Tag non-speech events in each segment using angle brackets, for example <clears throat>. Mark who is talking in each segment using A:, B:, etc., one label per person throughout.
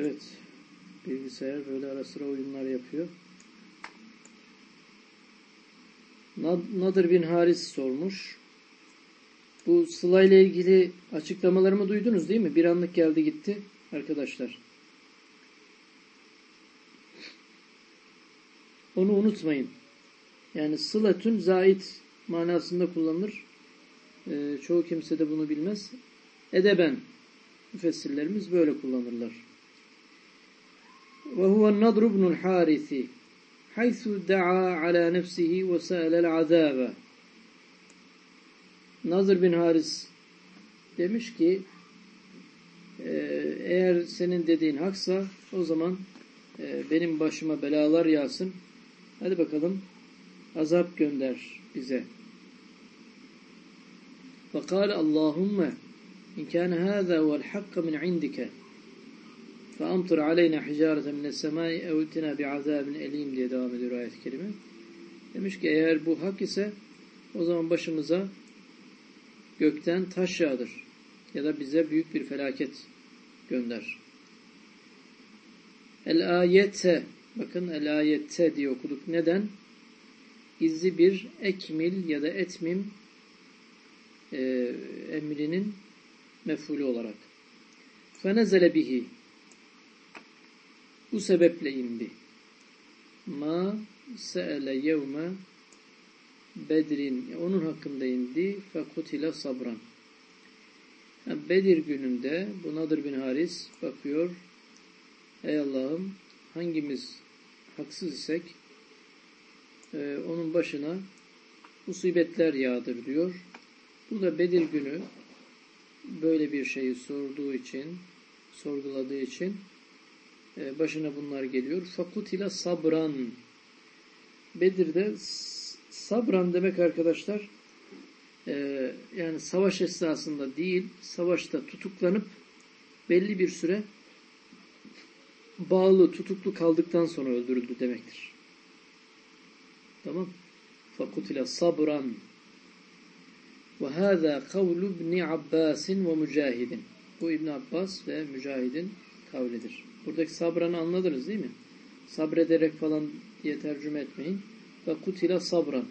A: Evet. Bilgisayar böyle ara sıra oyunlar yapıyor. Nadir bin Haris sormuş. Bu Sıla ile ilgili açıklamalarımı duydunuz değil mi? Bir anlık geldi gitti arkadaşlar. Onu unutmayın. Yani sılatün zait manasında kullanılır. Ee, çoğu kimse de bunu bilmez. Edeben müfessirlerimiz böyle kullanırlar. Ve huve Nadr ibnul Harisi haythu da'a ala nefsihi ve sa'alel azabe Nazır bin Haris demiş ki e, eğer senin dediğin haksa o zaman e, benim başıma belalar yağsın. Hadi bakalım azap gönder bize. فقال اللهم إن كان هذا هو الحق من عندك فأمطر علينا حجارة من السماء أو اتنا بعذاب أليم diye devam ediyor ayet-i kerime. Demiş ki eğer bu hak ise o zaman başımıza gökten taş yağdır ya da bize büyük bir felaket gönder. El ayette bakın el ayette diye okuduk. Neden? Gizli bir ekmil ya da etmim e, emrinin mefulü olarak. Fenezele bihi bu sebeple indi. Ma se'ele yevme Bedir'in onun hakkında indi. Fekutile sabran. Yani Bedir gününde bu Nadir bin Haris bakıyor. Ey Allah'ım hangimiz haksız isek e, onun başına musibetler yağdır diyor. Bu da Bedir günü böyle bir şeyi sorduğu için, sorguladığı için başına bunlar geliyor. Fakutila sabran. Bedir'de sabran demek arkadaşlar e, yani savaş esnasında değil, savaşta tutuklanıp belli bir süre bağlı, tutuklu kaldıktan sonra öldürüldü demektir. Tamam. Fakutila sabran ve hâzâ kavlu ibni Abbasin ve Mücahidin. Bu İbn Abbas ve Mücahid'in kavlidir. Buradaki sabranı anladınız değil mi? Sabrederek falan diye tercüme etmeyin. Ve kutila sabran.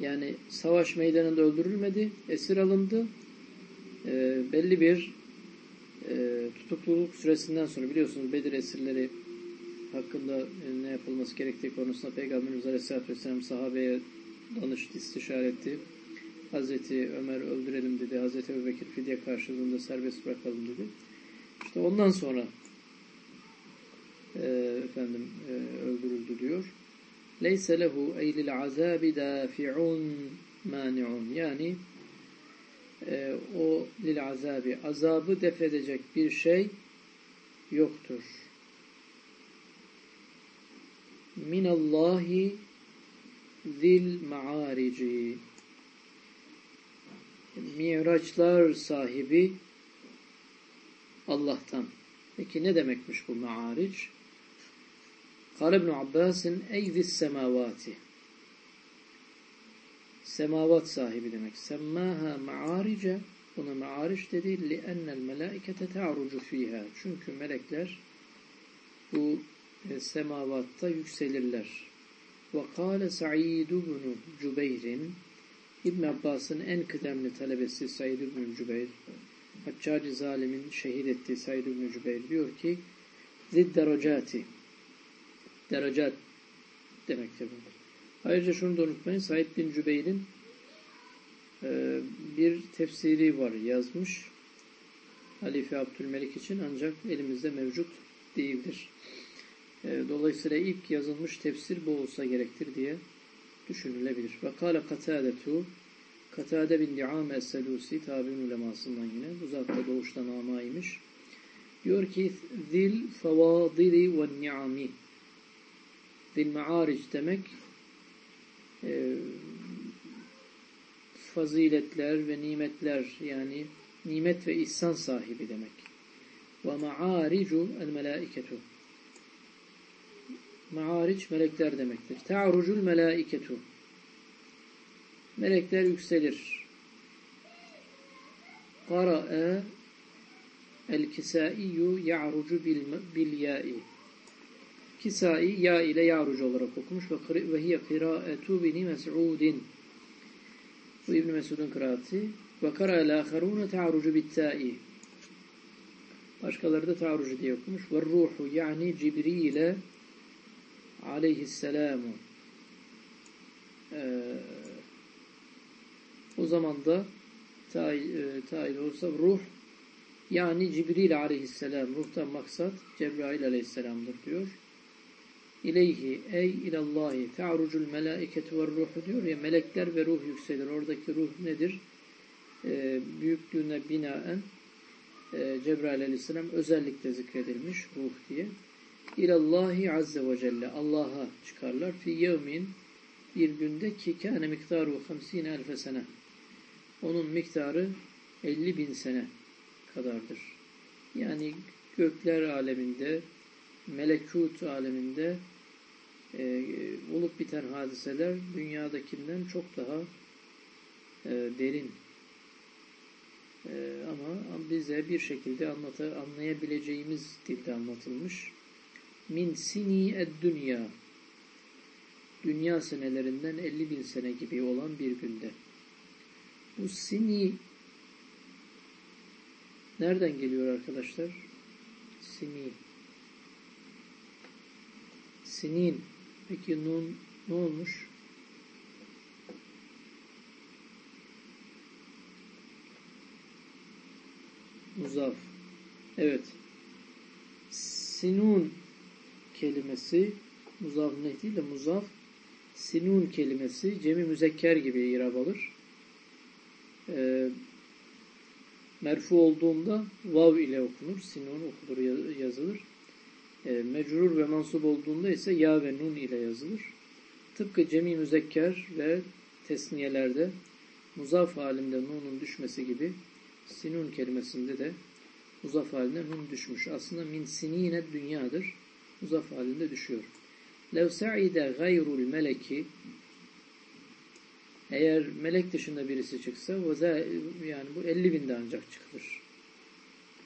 A: Yani savaş meydanında öldürülmedi, esir alındı. E, belli bir e, tutukluluk süresinden sonra biliyorsunuz Bedir esirleri hakkında e, ne yapılması gerektiği konusunda Peygamberimiz Aleyhisselatü Vesselam sahabeye danıştı, istişare etti. Hazreti Ömer öldürelim dedi. Hazreti Ebubekir fidye karşılığında serbest bırakalım dedi. İşte ondan sonra e, efendim e, öldürüldü diyor. Lehu ey lil azabi dafi'un mani'un. Yani e, o lil azabi azabı def edecek bir şey yoktur. Minallahi zil ma'arici Miraçlar sahibi Allah'tan. Peki ne demekmiş bu ma'aric? Kale ibn Abbas'ın eyzis semavati. Semavat sahibi demek. Semmaha ma'arice buna ma'aric dedi. Li'ennel melâikete te'arucu fiha. Çünkü melekler bu e, semavatta yükselirler. Ve kâle Sa'id ibn Cübeyr'in İbn Abbas'ın en kıdemli talebesi Said ibn Cübeyr Haccacı zalimin şehit ettiği Said ibn Cübeyr diyor ki zid derecati derecat demektir bu. Ayrıca şunu da unutmayın Said bin Cübeyr'in e, bir tefsiri var yazmış Halife Abdülmelik için ancak elimizde mevcut değildir. E, dolayısıyla ilk yazılmış tefsir bu olsa gerektir diye düşünülebilir. Ve kâle katâdetu Katade bin Di'ame Es-Selusi tabi'in ulemasından yine uzakta doğuştan amaymış. Diyor ki zil fevadili ve ni'ami zil ma'aric demek e, faziletler ve nimetler yani nimet ve ihsan sahibi demek. Ve ma'aricu el melaiketu Ma'ariç melekler demektir. Te'arucul melaiketu. Melekler yükselir. Qara'e El-Kisaiyu ya'rucu bil, bil ya'i. Kisai ya ile ya'rucu olarak okumuş ve, hiye kıraetu bini mes'udin. Bu İbn Mesud'un kıraati. Ve kara el-âkharûne ta'rucu bit-ta'i. Başkaları da ta'rucu diye okumuş. Ve ruhu yani Cibril'e aleyhisselamu. Ee, o zaman da tail olsa ruh yani Cibril aleyhisselam ruhtan maksat Cebrail aleyhisselamdır diyor. İleyhi ey ilallahi ta'rucul melaiketu ve ruhu diyor ya melekler ve ruh yükselir. Oradaki ruh nedir? Ee, büyüklüğüne binaen e, Cebrail aleyhisselam özellikle zikredilmiş ruh diye. İlallahi azze ve celle Allah'a çıkarlar. Fi yevmin bir günde ki kâne miktaru 50 elfe sene. Onun miktarı 50 bin sene kadardır. Yani gökler aleminde, melekut aleminde e, olup biten hadiseler dünyadakinden çok daha e, derin. E, ama bize bir şekilde anlata, anlayabileceğimiz dilde anlatılmış. Min sini ed dünya dünya senelerinden 50 bin sene gibi olan bir günde. Bu sini nereden geliyor arkadaşlar? Sini. Sinin. Peki nun ne olmuş? Muzaf. Evet. Sinun kelimesi muzaf ne değil de muzaf sinun kelimesi cemi müzekker gibi irab alır. E, merfu olduğunda vav ile okunur. Sinun okunur yazılır e, mecrur ve mansup olduğunda ise ya ve nun ile yazılır. Tıpkı cemi müzekker ve tesniyelerde muzaf halinde nunun düşmesi gibi sinun kelimesinde de muzaf halinde nun düşmüş. Aslında min sinine dünyadır. Muzaf halinde düşüyor. Lev sa'ide gayrul meleki eğer melek dışında birisi çıksa yani bu 50 binde ancak çıkılır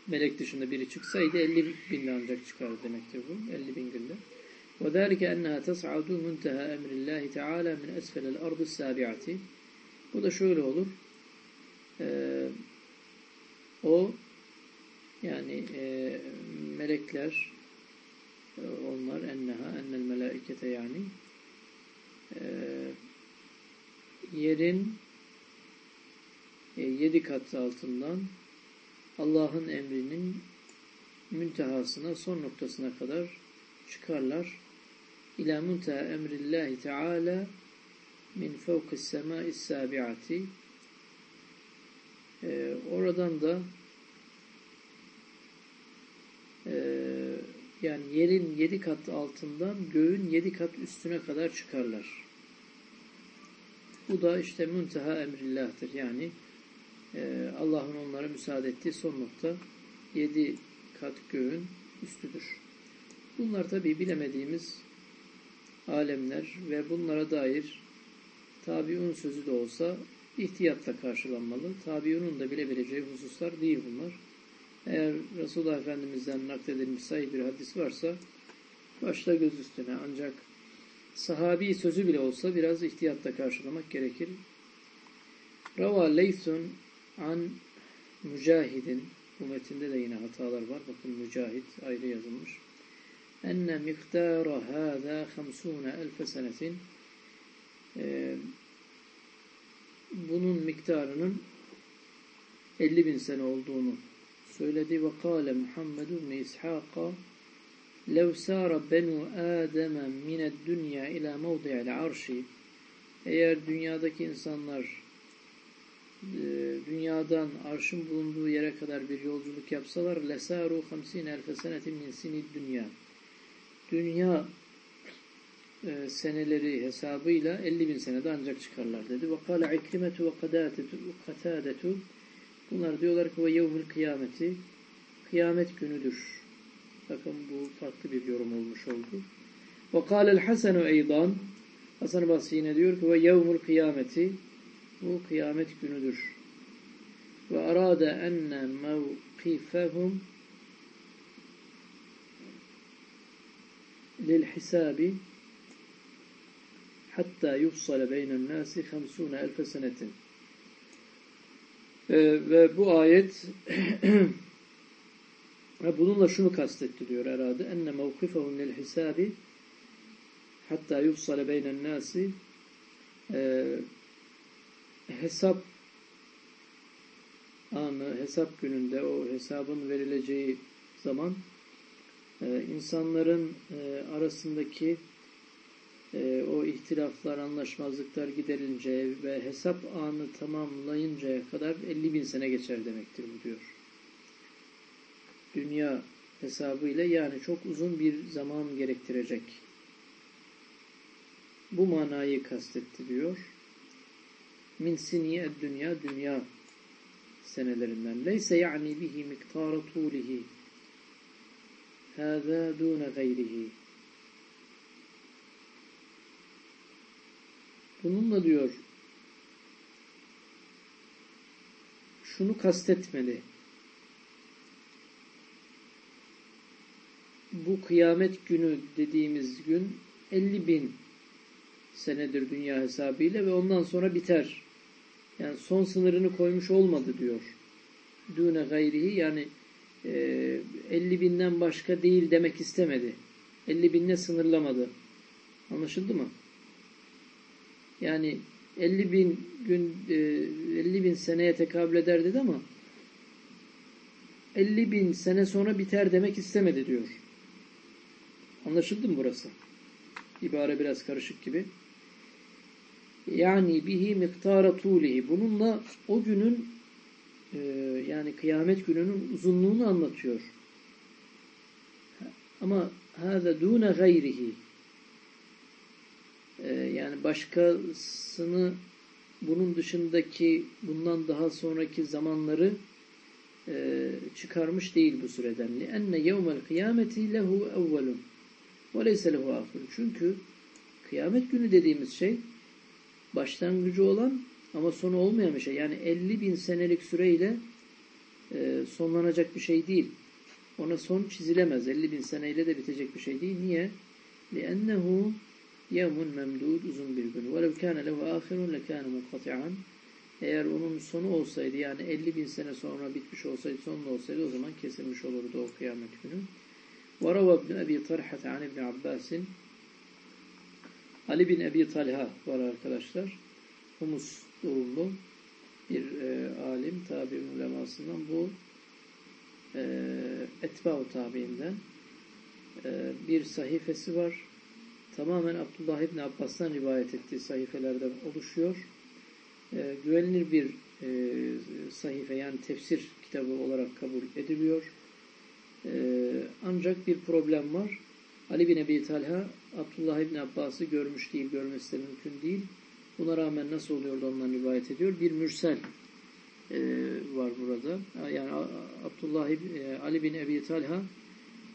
A: Melek dışında biri çıksaydı 50 binde ancak çıkar demektir bu. 50 bin günde. وَذَٰلِكَ أَنَّهَا تَصْعَدُ مُنْتَهَا أَمْرِ اللّٰهِ تَعَالَى مِنْ أَسْفَلِ الْأَرْضِ السَّابِعَةِ Bu da şöyle olur. Ee, o yani e, melekler onlar enneha ennel melaikete yani e, yerin e, yedi kat altından Allah'ın emrinin müntehasına son noktasına kadar çıkarlar. İlâ munteha emrillahi teâlâ min fevkis semâis sâbi'ati e, oradan da eee yani yerin yedi kat altından göğün yedi kat üstüne kadar çıkarlar. Bu da işte münteha emrillah'tır. Yani e, Allah'ın onlara müsaade ettiği son nokta yedi kat göğün üstüdür. Bunlar tabi bilemediğimiz alemler ve bunlara dair tabiun sözü de olsa ihtiyatla karşılanmalı. Tabiunun da bilebileceği hususlar değil bunlar. Eğer Resulullah Efendimiz'den nakledilmiş sahih bir hadis varsa başta göz üstüne ancak sahabi sözü bile olsa biraz ihtiyatla karşılamak gerekir. Rava Leysun an Mücahid'in bu metinde de yine hatalar var. Bakın Mücahit ayrı yazılmış. Enne miktara hâzâ hamsûne elfe senetin bunun miktarının 50 bin sene olduğunu söyledi ve kâle Muhammed ibn İshâk'a lev sâra benu Âdeme mined dünya ila mevdi'el arşi eğer dünyadaki insanlar dünyadan arşın bulunduğu yere kadar bir yolculuk yapsalar lesâru hamsîne elfe senetin min sinid dünya dünya e, seneleri hesabıyla 50 bin senede ancak çıkarlar dedi. Ve kâle ikrimetu ve katâdetu Bunlar diyorlar ki ve yevmül kıyameti kıyamet günüdür. Bakın bu farklı bir yorum olmuş oldu. Ve kâlel hasenu eydan Hasan Basri yine diyor ki ve yevmül kıyameti bu kıyamet günüdür. Ve arade enne mevkifehum lil hisabi hatta yufsale beynen nasi 50 elfe senetin. Ee, ve bu ayet <clears throat> bununla şunu kastetti diyor herhalde. Enne mevkifehum lil hisabi hatta yufsale beynen nasi e, hesap anı, hesap gününde o hesabın verileceği zaman e, insanların e, arasındaki e, o ihtilaflar, anlaşmazlıklar giderilince ve hesap anı tamamlayıncaya kadar 50 bin sene geçer demektir bu diyor. Dünya hesabıyla yani çok uzun bir zaman gerektirecek. Bu manayı kastettiriyor. Min siniye dünya, dünya senelerinden. Leyse yani bihi miktara tulihi. Hâzâ dûne gayrihi. Bununla diyor şunu kastetmeli. Bu kıyamet günü dediğimiz gün 50 bin senedir dünya hesabıyla ve ondan sonra biter. Yani son sınırını koymuş olmadı diyor. Düne gayrihi yani e, 50 binden başka değil demek istemedi. 50 binle sınırlamadı. Anlaşıldı mı? Yani 50 bin gün 50 e, bin seneye tekabül eder dedi ama 50 bin sene sonra biter demek istemedi diyor. Anlaşıldı mı burası? İbare biraz karışık gibi Yani bihi miktara tulihi. Bununla o günün e, yani kıyamet gününün uzunluğunu anlatıyor. Ama hâze dûne gayrihi. E, yani başkasını bunun dışındaki bundan daha sonraki zamanları e, çıkarmış değil bu süreden. لِأَنَّ يَوْمَ الْقِيَامَةِ لَهُ اَوَّلٌ وَلَيْسَ لَهُ آخِرٌ Çünkü kıyamet günü dediğimiz şey başlangıcı olan ama sonu olmayan bir şey. Yani 50 bin senelik süreyle e, sonlanacak bir şey değil. Ona son çizilemez. 50 bin seneyle de bitecek bir şey değil. Niye? لِأَنَّهُ يَوْمٌ memdud uzun bir gün. وَلَوْ كَانَ لَهُ آخِرٌ لَكَانَ مُنْقَطِعًا Eğer onun sonu olsaydı yani 50 bin sene sonra bitmiş olsaydı, sonunda olsaydı o zaman kesilmiş olurdu o kıyamet günü. وَرَوَ ابْنُ اَبِي طَرْحَةَ عَنِ ابْنِ عَبَّاسٍ Ali bin Ebi Talha var arkadaşlar. Humus doğumlu bir e, alim, tabi ulemasından bu e, etba-u tabiinden e, bir sahifesi var. Tamamen Abdullah İbni Abbas'tan rivayet ettiği sahifelerden oluşuyor. E, güvenilir bir e, sahife yani tefsir kitabı olarak kabul ediliyor. E, ancak bir problem var. Ali bin Ebi Talha Abdullah İbni Abbas'ı görmüş değil, görmesi de mümkün değil. Buna rağmen nasıl oluyordu ondan rivayet ediyor. Bir mürsel e, var burada. Yani Abdullah e, Ali bin Ebi Talha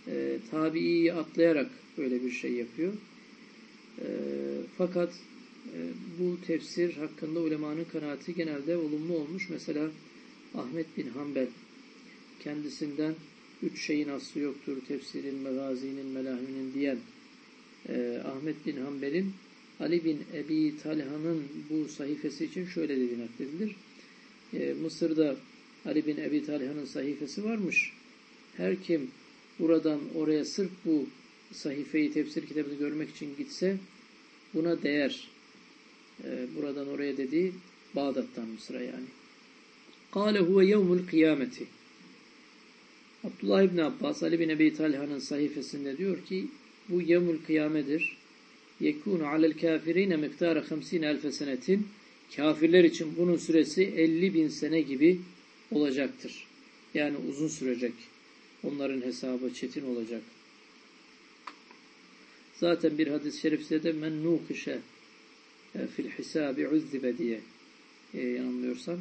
A: e, tabiiyi atlayarak böyle bir şey yapıyor. E, fakat e, bu tefsir hakkında ulemanın kanaati genelde olumlu olmuş. Mesela Ahmet bin Hanbel kendisinden üç şeyin aslı yoktur. Tefsirin, megazinin, melahinin diyen e, Ahmet bin Hanbel'in Ali bin Ebi Talha'nın bu sayfası için şöyle dediği nakledilir. E, Mısır'da Ali bin Ebi Talha'nın sayfası varmış. Her kim buradan oraya sırf bu sayfayı, tefsir kitabını görmek için gitse buna değer. E, buradan oraya dediği Bağdat'tan Mısır'a yani. Kale huve yevmul kıyameti. Abdullah İbni Abbas, Ali bin Ebi Talha'nın sayfasında diyor ki bu yevmül kıyamedir. Yekûnu alel kafirine miktara 50 elfe senetin kafirler için bunun süresi 50 bin sene gibi olacaktır. Yani uzun sürecek. Onların hesabı çetin olacak. Zaten bir hadis-i şerifte de men nukişe e, fil hisabi uzzibe diye e, yanılmıyorsam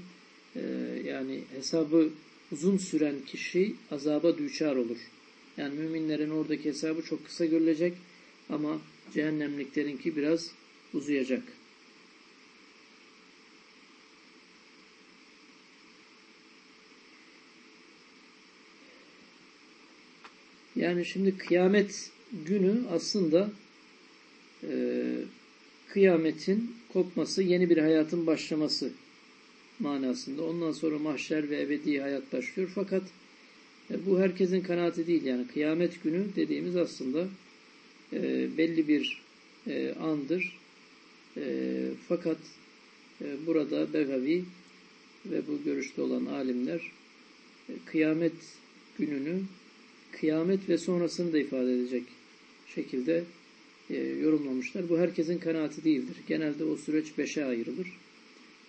A: e, yani hesabı uzun süren kişi azaba düçar olur. Yani müminlerin oradaki hesabı çok kısa görülecek ama cehennemliklerinki biraz uzayacak. Yani şimdi kıyamet günü aslında e, kıyametin kopması, yeni bir hayatın başlaması manasında. Ondan sonra mahşer ve ebedi hayat başlıyor. Fakat e, bu herkesin kanaati değil. Yani kıyamet günü dediğimiz aslında e, belli bir e, andır. E, fakat e, burada Begavi ve bu görüşte olan alimler e, kıyamet gününü kıyamet ve sonrasını da ifade edecek şekilde e, yorumlamışlar. Bu herkesin kanaati değildir. Genelde o süreç beşe ayrılır.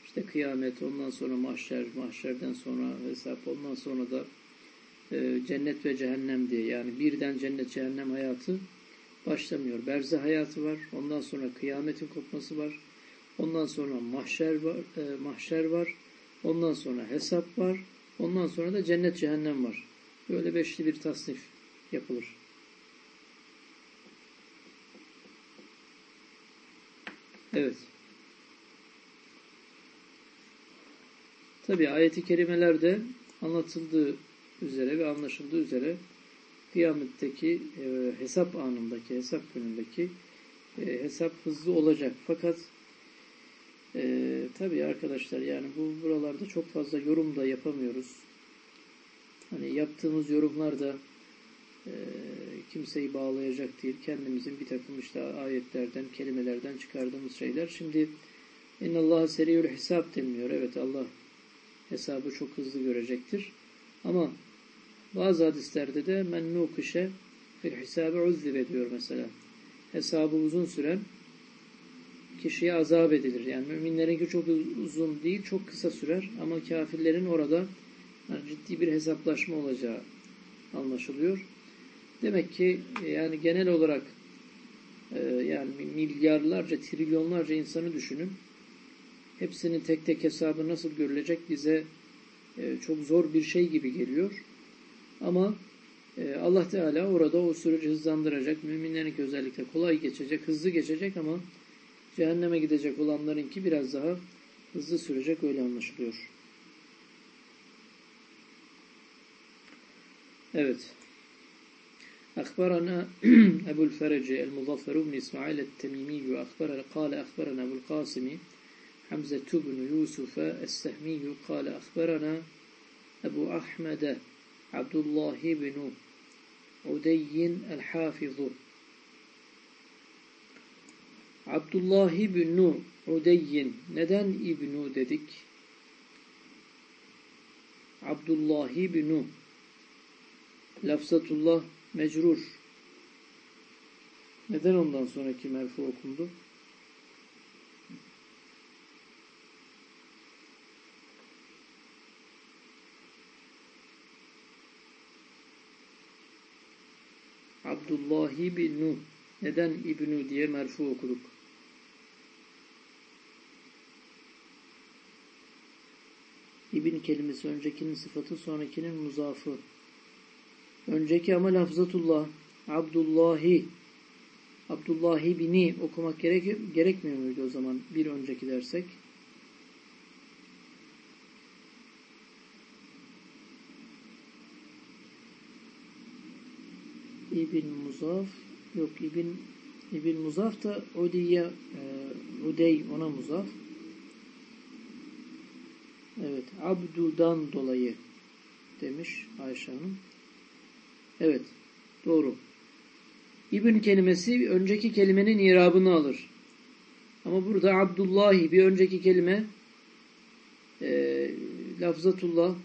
A: İşte kıyamet, ondan sonra mahşer, mahşerden sonra hesap, ondan sonra da e, cennet ve cehennem diye yani birden cennet cehennem hayatı başlamıyor. Berze hayatı var. Ondan sonra kıyametin kopması var. Ondan sonra mahşer var, e, mahşer var. Ondan sonra hesap var. Ondan sonra da cennet cehennem var. Böyle beşli bir tasnif yapılır. Evet. Tabi ayeti kerimelerde anlatıldığı üzere ve anlaşıldığı üzere kıyametteki e, hesap anındaki, hesap günündeki e, hesap hızlı olacak. Fakat e, tabii arkadaşlar yani bu buralarda çok fazla yorum da yapamıyoruz. Hani yaptığımız yorumlar da e, kimseyi bağlayacak değil. Kendimizin bir takım işte ayetlerden, kelimelerden çıkardığımız şeyler. Şimdi Allah seriyül hesap deniliyor. Evet Allah hesabı çok hızlı görecektir. Ama bazı hadislerde de men nukişe fil hesabı uzzibe diyor mesela. Hesabı uzun süren kişiye azap edilir. Yani müminlerinki çok uzun değil, çok kısa sürer. Ama kafirlerin orada yani ciddi bir hesaplaşma olacağı anlaşılıyor. Demek ki yani genel olarak e, yani milyarlarca, trilyonlarca insanı düşünün. Hepsinin tek tek hesabı nasıl görülecek bize e, çok zor bir şey gibi geliyor. Ama e, Allah Teala orada o süreci hızlandıracak. Müminlerinki özellikle kolay geçecek, hızlı geçecek ama cehenneme gidecek olanlarınki biraz daha hızlı sürecek öyle anlaşılıyor. Evet. أخبرنا أبو الفرج المظفر بن إسماعيل التميمي أخبر قال أخبرنا أبو القاسم حمزة بن يوسف السهمي قال أخبرنا أبو أحمد Abdullah ibn Udeyyin el-Hafizu Abdullah ibn Udeyyin neden İbnu dedik? Abdullah ibn Lafzatullah mecrur. Neden ondan sonraki merfu okundu? Abdullah ibn neden İbnu diye merfu okuduk? İbn kelimesi öncekinin sıfatı sonrakinin muzafı. Önceki ama lafzatullah. Abdullahi. Abdullahi bini okumak gerek, gerekmiyor muydu o zaman bir önceki dersek? İbn Muzaf yok İbn İbn Muzaf da Udiye e, Udey ona muzaf. Evet. Abdu'dan dolayı demiş Ayşe Hanım. Evet. Doğru. İbn kelimesi önceki kelimenin irabını alır. Ama burada Abdullahi bir önceki kelime e, lafzatullah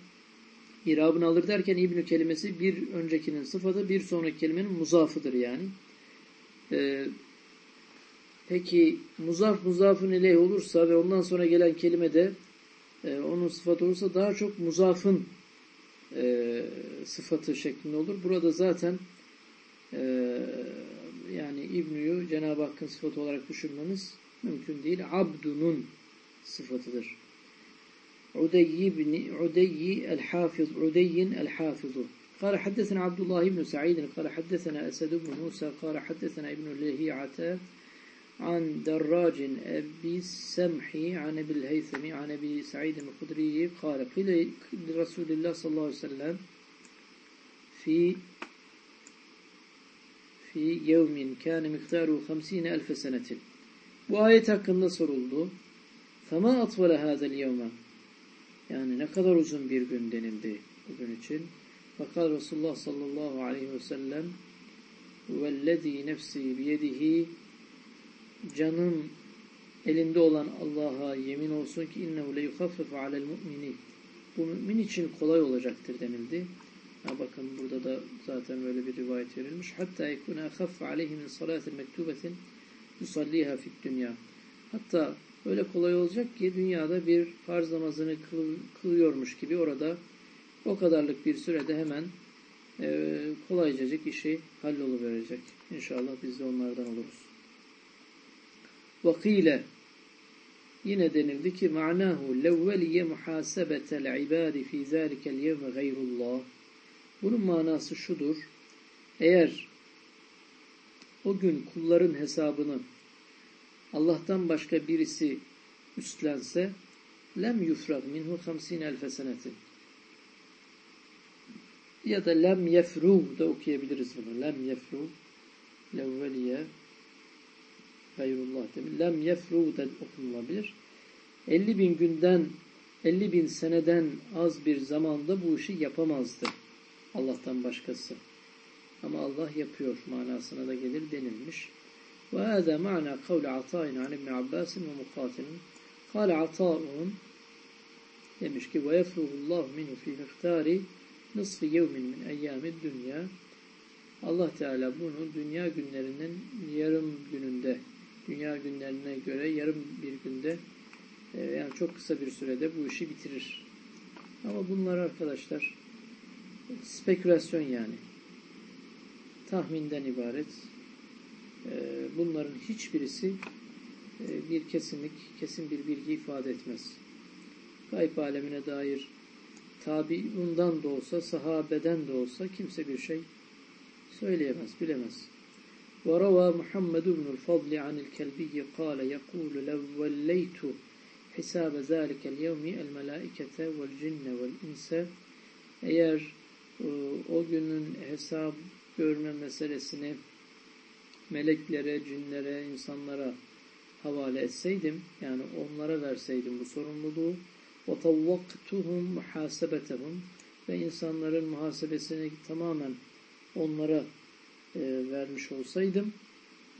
A: irabını alır derken İbn kelimesi bir öncekinin sıfatı bir sonraki kelimenin muzafıdır yani. E, peki muzaf muzafın ileyh olursa ve ondan sonra gelen kelime de e, onun sıfatı olursa daha çok muzafın e, sıfatı şeklinde olur. Burada zaten e, yani İbnü'yü Cenab-ı Hakk'ın sıfatı olarak düşünmeniz mümkün değil. Abdunun sıfatıdır. Udeyy ibn Udeyy el-Hafiz Udeyyin el-Hafizu قال حدثنا عبد الله بن سعيد قال حدثنا أسد بن موسى قال حدثنا ابن لهيعة عن دراج أبي السمح عن أبي الهيثم عن أبي سعيد الخدري قال قيل لرسول الله صلى الله عليه وسلم في fi yevmin kâne miktaru 50 elfe senetin. Bu ayet hakkında soruldu. Fema atvale hâzel yevme. Yani ne kadar uzun bir gün denildi bugün için. Fakat Resulullah sallallahu aleyhi ve sellem vellezî nefsi biyedihi canım elinde olan Allah'a yemin olsun ki innehu le yukhaffifu alel mu'minin. Bu mümin için kolay olacaktır denildi. Ha bakın burada da zaten böyle bir rivayet verilmiş. Hatta yekune ahaffe aleyhi min salatin mektubetin yusalliha fid dünya. Hatta öyle kolay olacak ki dünyada bir farz namazını kıl, kılıyormuş gibi orada o kadarlık bir sürede hemen e, kolaycacık işi halloluverecek. İnşallah biz de onlardan oluruz. Vakile yine denildi ki ma'nahu levveliye muhasebetel ibadi fi zâlikel yevme gayrullah bunun manası şudur. Eğer o gün kulların hesabını Allah'tan başka birisi üstlense lem yufrag minhu 50 elfe senetin ya da lem yefru da okuyabiliriz bunu. Lem yefru levveliye gayrullah demin. Lem yefru da okunulabilir. 50 bin günden 50 bin seneden az bir zamanda bu işi yapamazdı. Allah'tan başkası. Ama Allah yapıyor manasına da gelir denilmiş. Ma'na kavle atâin an ibn Abbas'in ve mukatilin. Kâle atâun demiş ki ve yefruhullahu minhu fi miktari nısfı yevmin min eyyâmi dünya Allah Teala bunu dünya günlerinin yarım gününde dünya günlerine göre yarım bir günde e, yani çok kısa bir sürede bu işi bitirir. Ama bunlar arkadaşlar spekülasyon yani. Tahminden ibaret. E, bunların hiçbirisi e, bir kesinlik, kesin bir bilgi ifade etmez. Gayb alemine dair tabiundan da olsa, sahabeden de olsa kimse bir şey söyleyemez, bilemez. وروى محمد بن الفضل عن الكلبي قال يقول لو وليت حساب ذلك اليوم الملائكة والجن والإنس eğer e, o günün hesap görme meselesini meleklere, cinlere, insanlara havale etseydim, yani onlara verseydim bu sorumluluğu, وَطَوَّقْتُهُمْ مُحَاسَبَتَهُمْ Ve insanların muhasebesini tamamen onlara e, vermiş olsaydım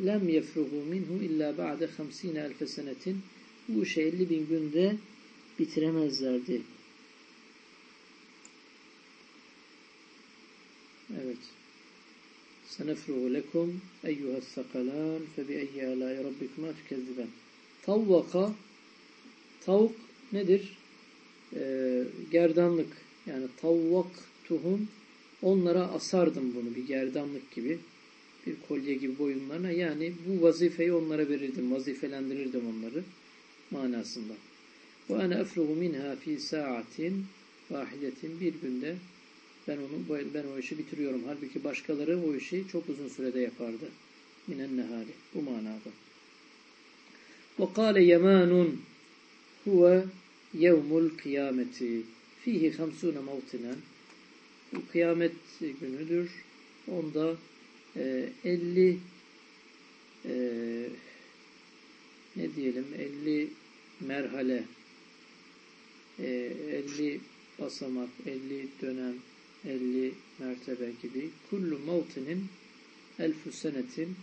A: lem yefruhu minhu illa ba'de 50 elfe senetin bu işi 50 bin günde bitiremezlerdi. Eyyuhes sakalan fe bi eyyi alâi rabbikuma tükezziben. Tavvaka tavuk nedir? e, gerdanlık yani tavvak tuhum onlara asardım bunu bir gerdanlık gibi bir kolye gibi boyunlarına yani bu vazifeyi onlara verirdim vazifelendirirdim onları manasında ve ana efruhu minha fi saatin vahidetin bir günde ben onu ben o işi bitiriyorum. Halbuki başkaları o işi çok uzun sürede yapardı. Minen nehari. Bu manada. Ve kâle yemanun huve yevmul kıyameti fihi hamsune mevtinen bu kıyamet günüdür. Onda e, 50 e, ne diyelim 50 merhale e, 50 basamak 50 dönem 50 mertebe gibi kullu mevtinin elfu senetin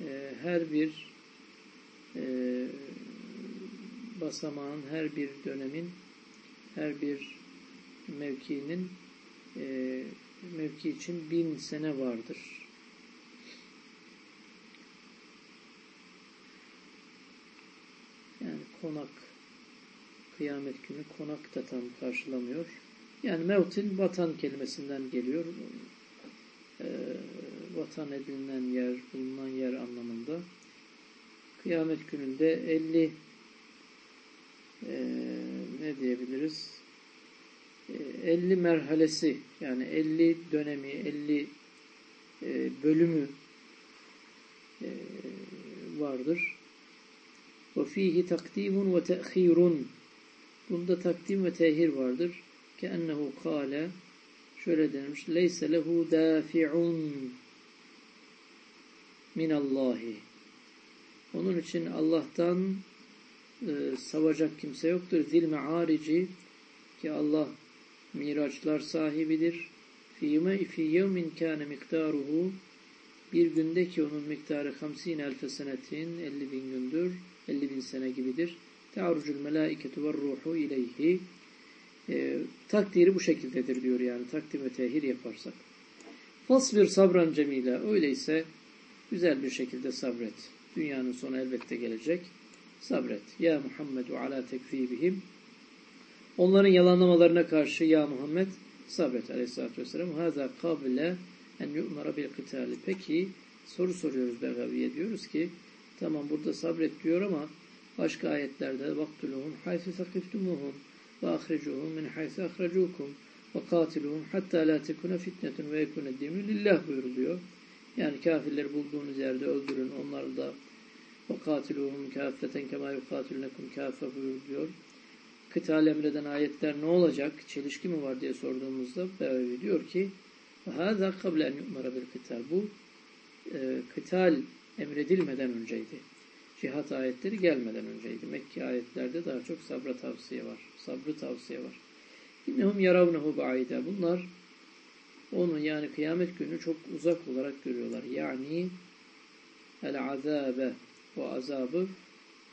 A: e, her bir e, basamağın, her bir dönemin, her bir mevkinin e, mevki için bin sene vardır. Yani konak, kıyamet günü konak da tam karşılamıyor. Yani mevtin vatan kelimesinden geliyor. E, vatan edinilen yer, bulunan yer anlamında. Kıyamet gününde 50 e, ne diyebiliriz? E, 50 merhalesi yani 50 dönemi, 50 e, bölümü e, vardır. Takdimun ve te'khirun. Bunda takdim ve tehir vardır. Ki ennehu kâle şöyle denilmiş. Leyse lehu dafi'un. minallahi. Onun için Allah'tan e, savacak kimse yoktur. Zil me'arici ki Allah miraçlar sahibidir. Fîme fî yevmin kâne miktaruhu bir günde ki onun miktarı 50 elfe senetin 50 bin gündür. 50 bin sene gibidir. Te'arucul melâiketu ve ruhu ileyhi e, takdiri bu şekildedir diyor yani takdim ve tehir yaparsak. Fasbir sabran cemile öyleyse güzel bir şekilde sabret. Dünyanın sonu elbette gelecek. Sabret. Ya Muhammedu ala tekzibihim. Onların yalanlamalarına karşı ya Muhammed sabret aleyhissalatü vesselam. Haza kable en yu'mara bil kıtali. Peki soru soruyoruz Begavi'ye. Diyoruz ki tamam burada sabret diyor ama başka ayetlerde vaktuluhum haythu sakiftumuhum ve ahricuhum min haythu ahracukum ve katiluhum hatta la tekune fitnetun ve yekune dinu lillah buyuruluyor. Yani kafirleri bulduğunuz yerde öldürün. Onları da ve katiluhum kâffeten kemâ yukâtilnekum kâfe buyuruyor. Kıtal emreden ayetler ne olacak? Çelişki mi var diye sorduğumuzda Bevevi diyor ki هَذَا قَبْلَ اَنْ يُؤْمَرَ بِالْقِتَالِ Bu e, kıtal emredilmeden önceydi. cihat ayetleri gelmeden önceydi. Mekki ayetlerde daha çok sabra tavsiye var. Sabrı tavsiye var. İnnehum yaravnehu ba'ide. Bunlar onu yani kıyamet günü çok uzak olarak görüyorlar. Yani el azabe o azabı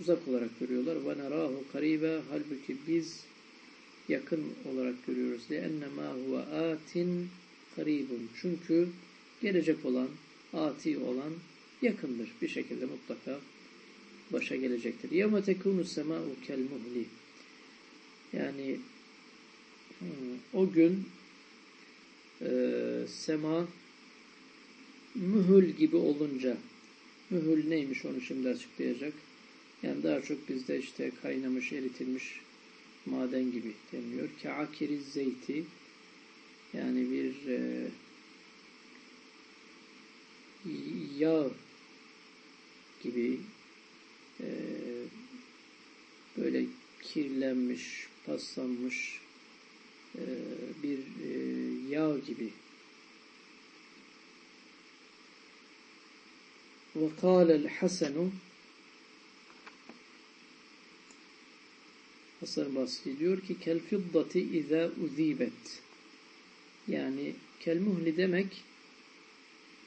A: uzak olarak görüyorlar. Ve nerahu karibe halbuki biz yakın olarak görüyoruz. Enne ma huve atin karibun. Çünkü gelecek olan, ati olan yakındır. Bir şekilde mutlaka başa gelecektir. يَوْمَ تَكُونُ السَّمَاءُ كَالْمُهْلِ Yani hmm, o gün e, sema mühül gibi olunca mühül neymiş onu şimdi açıklayacak. Yani daha çok bizde işte kaynamış, eritilmiş maden gibi deniliyor. Keakiriz zeyti yani bir e, yağ gibi e, böyle kirlenmiş, paslanmış e, bir e, yağ gibi. Kâlel hasenu Hasan Basri diyor ki kel fiddati izâ uzibet yani kel muhli demek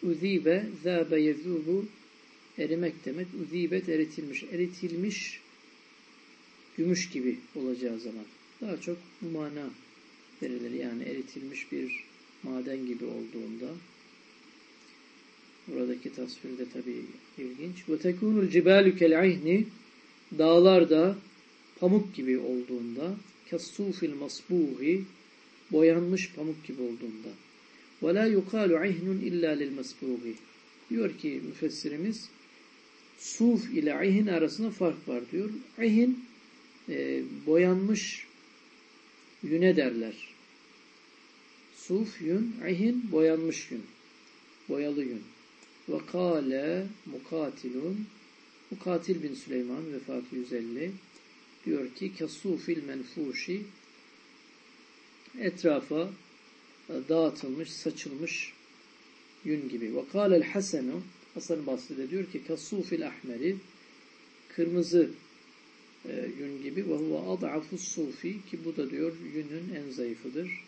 A: uzibe zâbe yezûbu erimek demek. Uzibet eritilmiş. Eritilmiş gümüş gibi olacağı zaman. Daha çok bu mana verilir. Yani eritilmiş bir maden gibi olduğunda. Buradaki tasvir de tabi ilginç. Ve tekunul cibalü kel ihni dağlar da pamuk gibi olduğunda kessufil masbuhi boyanmış pamuk gibi olduğunda ve la yukalu ihnun illa lil diyor ki müfessirimiz suf ile ihin arasında fark var diyor. İhin e, boyanmış yüne derler. Suf yün, ihin boyanmış yün. Boyalı yün. Ve kâle mukatilun Mukatil bin Süleyman vefatı 150 diyor ki kasufil menfuşi etrafa dağıtılmış, saçılmış yün gibi. Ve kâlel hasenu Hasan Basri de diyor ki kasufil ahmeri kırmızı e, yün gibi ve huve ad'afus sufi ki bu da diyor yünün en zayıfıdır.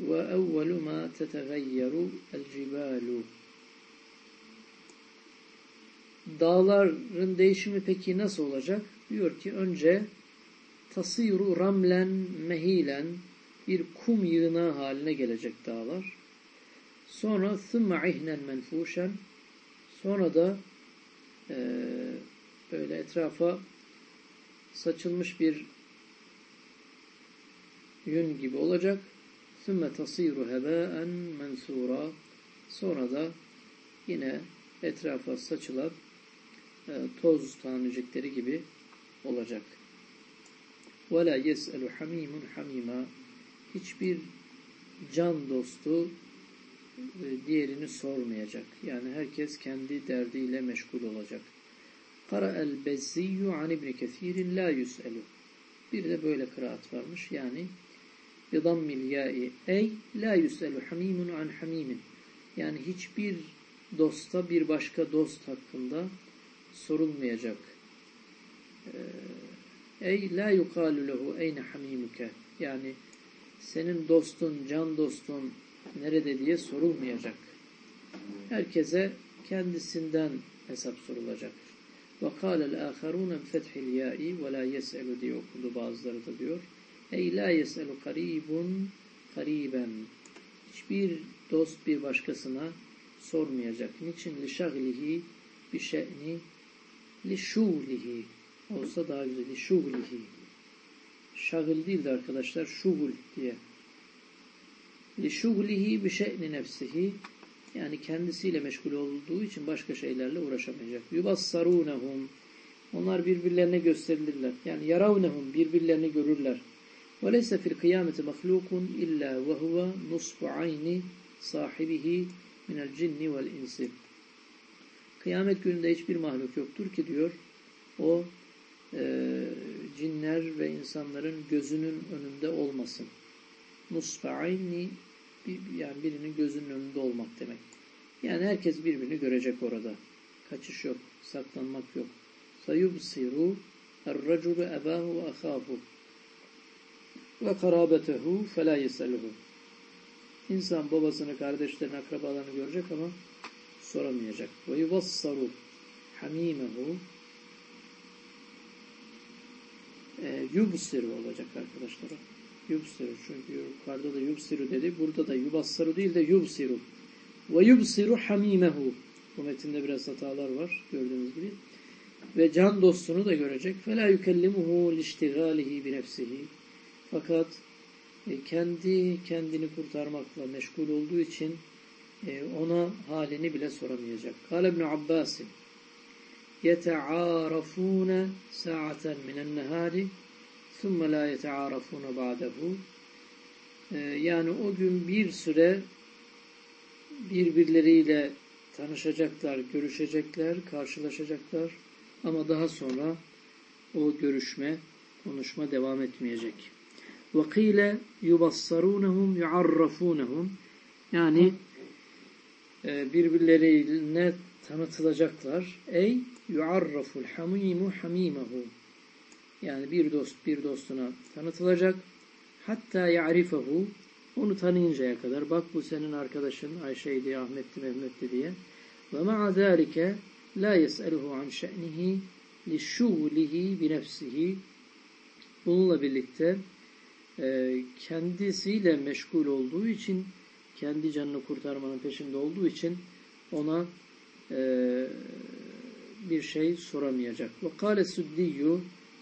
A: Ve evvelu ma tetegayyeru el cibalu Dağların değişimi peki nasıl olacak? Diyor ki önce tasiru ramlen mehilen bir kum yığına haline gelecek dağlar. Sonra thumma ihnen menfuşen sonra da e, böyle etrafa saçılmış bir yün gibi olacak. ثُمَّ تَصِيرُ هَبَاءً مَنْثُورًا Sonra da yine etrafa saçılan e, toz tanecikleri gibi olacak. وَلَا يَسْأَلُ حَم۪يمٌ حَم۪يمًا Hiçbir can dostu e, diğerini sormayacak. Yani herkes kendi derdiyle meşgul olacak. Kara el bezziyyu an ibn Kesir'in la yus'elu. Bir de böyle kıraat varmış. Yani bidammil ya'i ey la yus'elu hamimun an hamimin. Yani hiçbir dosta bir başka dost hakkında sorulmayacak. Ey la yukalu lehu eyne hamimuke yani senin dostun, can dostun nerede diye sorulmayacak. Herkese kendisinden hesap sorulacak. Âkharûne fethil yâ'i ve lâ yes'elu diye okudu bazıları da diyor. Ey la yes'elu karibun kariben. Hiçbir dost bir başkasına sormayacak. Niçin? Şe'ni li şulihi olsa daha güzel. Şulihi. Şagıl değil de arkadaşlar şugul diye. Bi şe'ni nefsihi yani kendisiyle meşgul olduğu için başka şeylerle uğraşamayacak. Yubassarunehum onlar birbirlerine gösterilirler. Yani yaravnehum birbirlerini görürler. Kıyameti mahlukun illa ve huve nusfu ayni sahibihi minel cinni vel insi. Kıyamet gününde hiçbir mahluk yoktur ki diyor o e, cinler ve insanların gözünün önünde olmasın. Nusfu ayni yani birinin gözünün önünde olmak demek. Yani herkes birbirini görecek orada. Kaçış yok, saklanmak yok. Sayubsiru er-raculu ebahu ve ahahu ve karabetehu fela yeseluhu. İnsan babasını, kardeşlerini, akrabalarını görecek ama soramayacak. Ve yubassaru hamimehu e, yubsiru olacak arkadaşlar. Yubsiru. Çünkü yukarıda da yubsiru dedi. Burada da yubassaru değil de yubsiru. Ve yubsiru hamimehu. Bu metinde biraz hatalar var. Gördüğünüz gibi. Ve can dostunu da görecek. فَلَا يُكَلِّمُهُ لِشْتِغَالِهِ بِنَفْسِهِ Fakat e, kendi kendini kurtarmakla meşgul olduğu için e, ona halini bile soramayacak. Kale İbn Abbas يَتَعَارَفُونَ سَاعَةً مِنَ النَّهَارِ ثُمَّ لَا يَتَعَارَفُونَ بَعْدَهُ Yani o gün bir süre birbirleriyle tanışacaklar, görüşecekler, karşılaşacaklar ama daha sonra o görüşme, konuşma devam etmeyecek. وَقِيلَ يُبَصَّرُونَهُمْ يُعَرَّفُونَهُمْ Yani birbirlerine tanıtılacaklar. Ey yuarraful hamimu hamimehu. Yani bir dost bir dostuna tanıtılacak. Hatta ya'rifehu onu tanıyıncaya kadar bak bu senin arkadaşın Ayşe'ydi, Ahmet'ti, Mehmet'ti diye. Ve ma'a zâlike la yes'eluhu an şe'nihi li şuğlihi bi nefsihi Bununla birlikte e, kendisiyle meşgul olduğu için kendi canını kurtarmanın peşinde olduğu için ona e, bir şey soramayacak. Ve kâle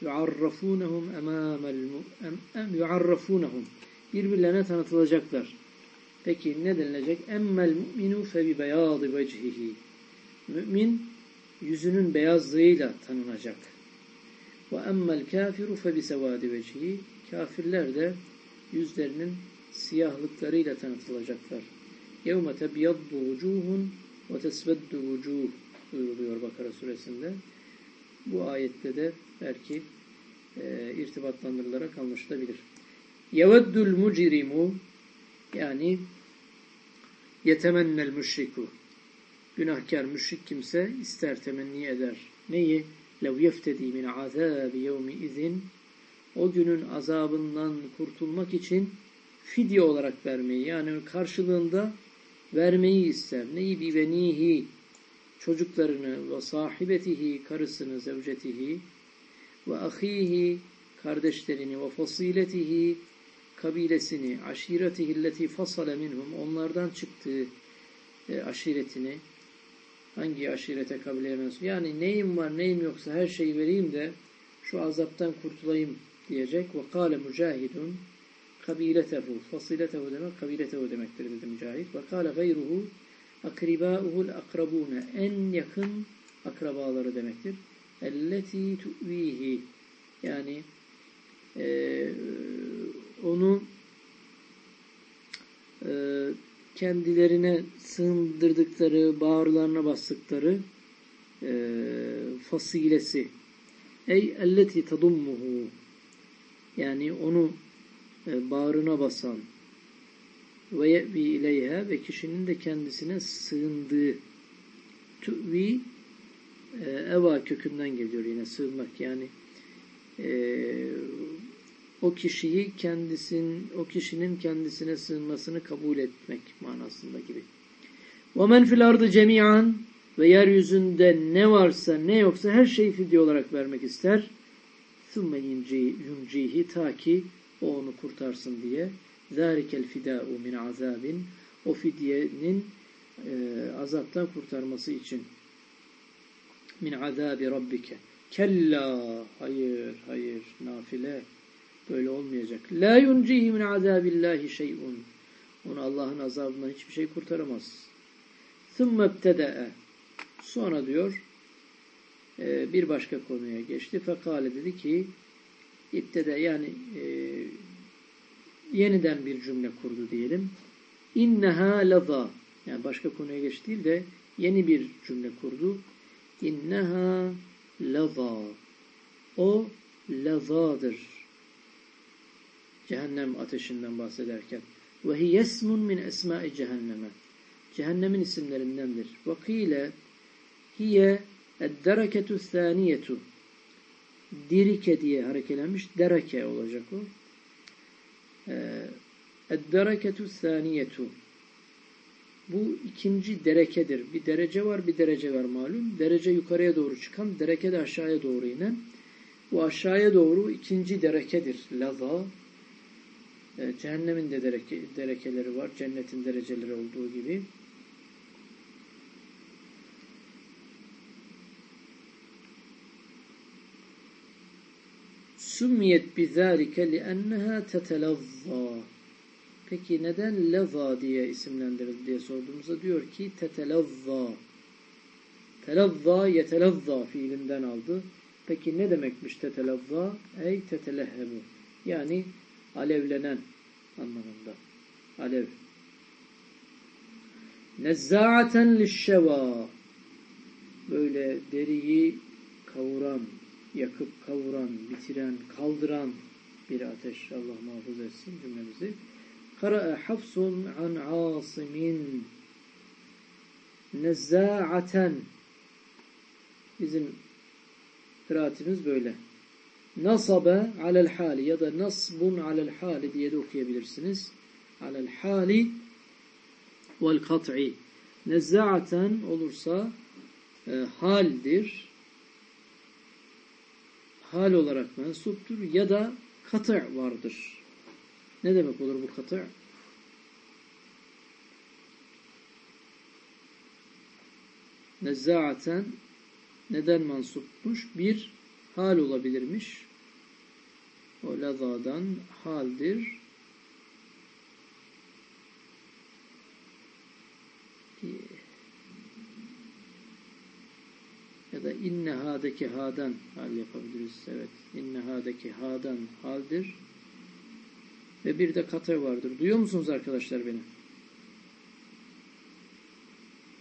A: yuarrafunhum emamel em yuarrafunhum birbirlerine tanıtılacaklar. Peki ne denilecek? Emmel mu'minu fe bi beyadi vecihihi. Mümin yüzünün beyazlığıyla tanınacak. Ve emmel kafiru fe bi sevadi vecihi. Kafirler de yüzlerinin siyahlıklarıyla tanıtılacaklar. Yevme tebyaddu vucuhun ve tesveddu vucuh buyuruluyor Bakara suresinde. Bu ayette de belki e, irtibatlandırılarak anlaşılabilir. Yeveddül mucrimu yani yetemennel müşriku günahkar müşrik kimse ister temenni eder. Neyi? Lev yeftedi min azâbi yevmi izin o günün azabından kurtulmak için fidye olarak vermeyi yani karşılığında vermeyi ister. Neyi bibenihi çocuklarını ve sahibetihi karısını zevcetihi ve ahihi kardeşlerini ve fasiletihi kabilesini aşiretihi leti fasale minhum onlardan çıktığı e, aşiretini hangi aşirete kabileye mensup yani neyim var neyim yoksa her şeyi vereyim de şu azaptan kurtulayım diyecek ve kâle mücahidun kabiletehu. Fasiletehu demek kabiletehu demektir dedi Mücahit. Ve kâle gayruhu akribâuhul akrabûne. En yakın akrabaları demektir. Elleti tu'vihi. Yani e, onu e, kendilerine sığındırdıkları, bağırlarına bastıkları e, fasilesi. Ey elleti tadummuhu. Yani onu e, bağrına basan ve ye'bi ileyha ve kişinin de kendisine sığındığı tu'vi e, eva kökünden geliyor yine sığınmak yani e, o kişiyi kendisin o kişinin kendisine sığınmasını kabul etmek manasında gibi. وَمَنْ فِي الْاَرْضِ جَمِيعًا ve yeryüzünde ne varsa ne yoksa her şeyi fidye olarak vermek ister. ثُمَّ يُنْجِيهِ ta ki o onu kurtarsın diye. ذَٰلِكَ الْفِدَاءُ مِنْ عَذَابٍ O fidyenin e, azaptan kurtarması için. min azabi rabbike. Kella. Hayır, hayır. Nafile. Böyle olmayacak. La yuncihi min azabillahi şey'un. Onu Allah'ın azabından hiçbir şey kurtaramaz. Thumma ibteda'a. Sonra diyor e, bir başka konuya geçti. Fekale dedi ki İbtede yani e, yeniden bir cümle kurdu diyelim. İnneha laza yani başka konuya geç değil de yeni bir cümle kurdu. İnneha laza o lazadır. Cehennem ateşinden bahsederken. Ve hiyesmun min esma'i cehenneme. Cehennemin isimlerindendir. Vakile hiye eddereketü thaniyetu. Dirike diye harekelenmiş. Dereke olacak o. Eddereketü thaniyetu. Bu ikinci derekedir. Bir derece var, bir derece var malum. Derece yukarıya doğru çıkan, dereke de aşağıya doğru inen. Bu aşağıya doğru ikinci derekedir. Laza. E, cehennemin de dereke, derekeleri var. Cennetin dereceleri olduğu gibi. Sümmiyet bizâlike li'enneha tetelazza. Peki neden leva diye isimlendirildi diye sorduğumuzda diyor ki tetelazza. Telazza yetelazza fiilinden aldı. Peki ne demekmiş tetelazza? Ey tetelehhemu. Yani alevlenen anlamında. Alev. Nezza'aten lişşeva. Böyle deriyi kavuran, yakıp kavuran, bitiren, kaldıran bir ateş. Allah muhafaza etsin cümlemizi. Kara'a hafsun an asimin nezza'aten bizim kıraatimiz böyle. Nasabe alel hali ya da nasbun alel hali diye de okuyabilirsiniz. Alel hali vel kat'i. Nezza'aten olursa e, haldir. Hal olarak mensuptur ya da katı vardır. Ne demek olur bu katı? Nezza'aten neden mansupmuş? Bir, hal olabilirmiş. O lazadan haldir. Ya da innehadaki hadan hal yapabiliriz. Evet. İnnehadaki hadan haldir. Ve bir de katı vardır. Duyuyor musunuz arkadaşlar beni?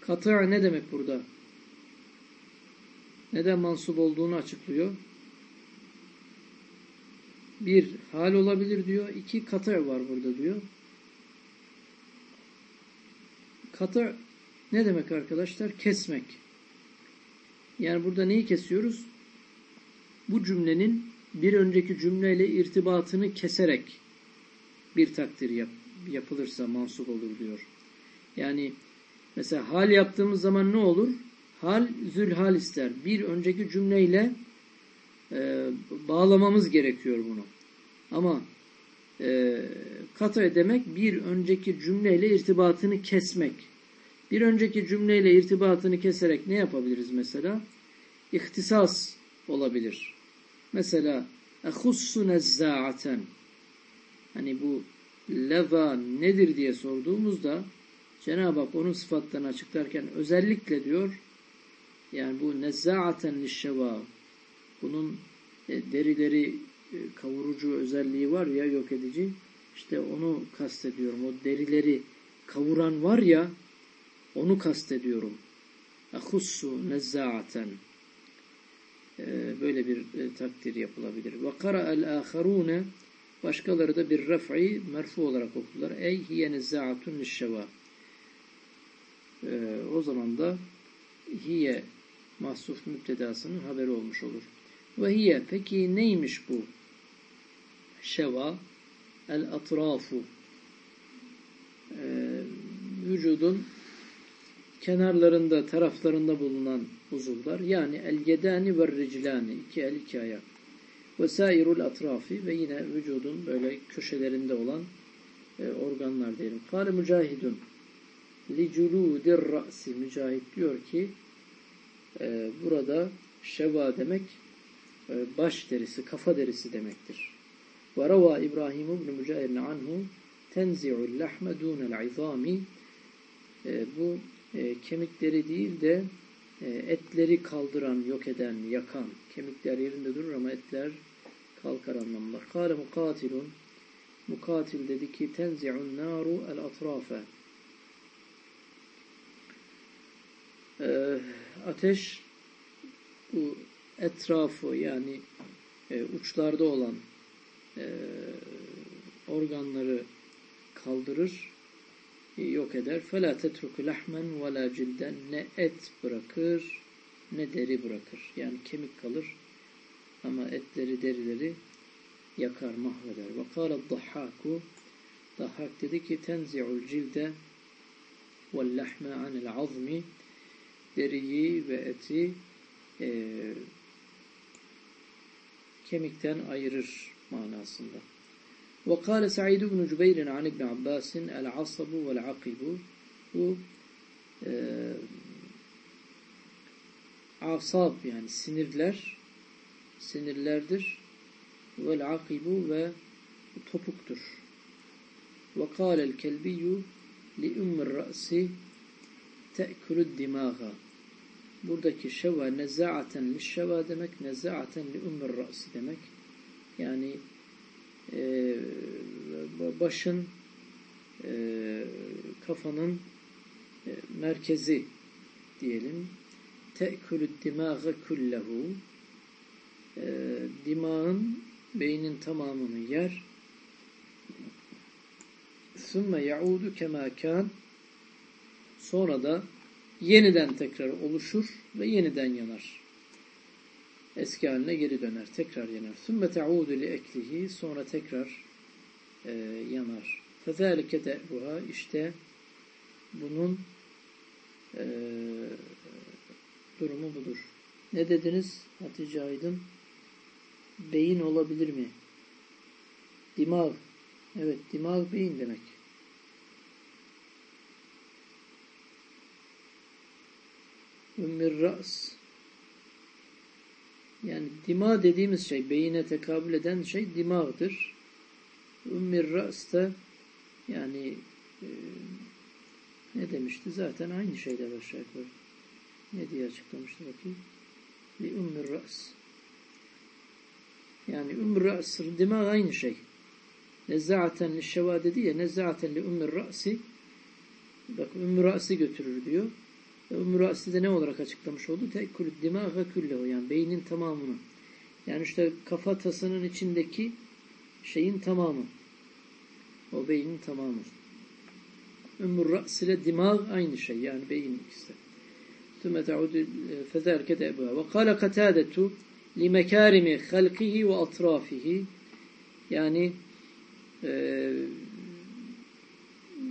A: Katı ne demek burada? Neden mansup olduğunu açıklıyor. Bir, hal olabilir diyor. İki, katı var burada diyor. Katı ne demek arkadaşlar? Kesmek. Yani burada neyi kesiyoruz? Bu cümlenin bir önceki cümleyle irtibatını keserek bir takdir yap, yapılırsa mansup olur diyor. Yani mesela hal yaptığımız zaman ne olur? Hal zülhal ister. Bir önceki cümleyle e, bağlamamız gerekiyor bunu. Ama e, kata demek bir önceki cümleyle irtibatını kesmek. Bir önceki cümleyle irtibatını keserek ne yapabiliriz mesela? İhtisas olabilir. Mesela ehussu nezza'aten hani bu leva nedir diye sorduğumuzda Cenab-ı Hak onun sıfatlarını açıklarken özellikle diyor yani bu nezza'aten lişşeva bunun e, derileri e, kavurucu özelliği var ya yok edici işte onu kastediyorum. O derileri kavuran var ya onu kastediyorum. Ahussu nezza'aten e, böyle bir takdir yapılabilir. Ve qara'el aharune başkaları da bir ref'i merfu olarak okudular. Ey hiye nezza'atun lişşeva o zaman da hiye mahsuf müptedasının haberi olmuş olur. Ve hiye peki neymiş bu? Şeva el atrafu ee, vücudun kenarlarında, taraflarında bulunan uzuvlar yani el yedani ve riclani iki el iki ayak ve sairul atrafi ve yine vücudun böyle köşelerinde olan e, organlar diyelim. Kâle mücahidun li culudir ra'si mücahit diyor ki e, burada şeva demek e, baş derisi, kafa derisi demektir. Ve rava İbrahim ibn Mücahid'in anhu tenzi'ul lahme dunel izami e, bu e, kemikleri değil de e, etleri kaldıran, yok eden, yakan. Kemikler yerinde durur ama etler kalkar anlamında. Kâle mukatilun Mukatil dedi ki tenzi'un naru el atrafe ee, ateş bu etrafı yani e, uçlarda olan e, organları kaldırır, yok eder. فَلَا تَتْرُكُ لَحْمًا وَلَا cilden Ne et bırakır, ne deri bırakır. Yani kemik kalır ama etleri, derileri yakar, mahveder. Ve kâle dhahâku Dahhak dedi ki tenzi'ul cilde vel lehme anil azmi deriyi ve eti e, kemikten ayırır manasında. Ve kâle Sa'id ibn Cübeyr an İbn Abbas'in el asabu bu e, asab yani sinirler sinirlerdir vel akibu ve topuktur. Ve kâlel kelbiyyü li ummir ra'si te'kulud dimaga. Buradaki şeva neza'aten li şeva demek, neza'aten li ummir ra'si demek. Yani e, başın e, kafanın e, merkezi diyelim te'külü dimâğe küllehu ee, dimağın, beynin tamamını yer. Sümme ya'udu kemâkân sonra da yeniden tekrar oluşur ve yeniden yanar. Eski haline geri döner, tekrar yanar. Sümme te'udu li eklihi sonra tekrar e, yanar. Fezâlike de'ruha işte bunun e, durumu budur. Ne dediniz Hatice Aydın? beyin olabilir mi? Dimağ. Evet, dimağ beyin demek. Ümmir ra's. Yani dima dediğimiz şey, beyine tekabül eden şey dimağdır. Ümmir ra's da yani e, ne demişti? Zaten aynı şeyler aşağı yukarı. Ne diye açıklamıştı bakayım? Li ümmir ra's. Yani ümmü ra's dimağ aynı şey. Nezza'aten li şeva dedi ya nezza'aten li ümmü ra'si bak ümmü ra'si götürür diyor. Ve ümmü ra'si de ne olarak açıklamış oldu? Tekkulü dimâge küllehu yani beynin tamamını. Yani işte kafatasının içindeki şeyin tamamı. O beynin tamamı. Ümmü ra's ile dimağ aynı şey. Yani beyin ikisi. ثُمَّ تَعُدُ فَذَلْكَ دَعْبُهَا وَقَالَ قَتَادَةُ limekarimi halkihi ve atrafihi yani e,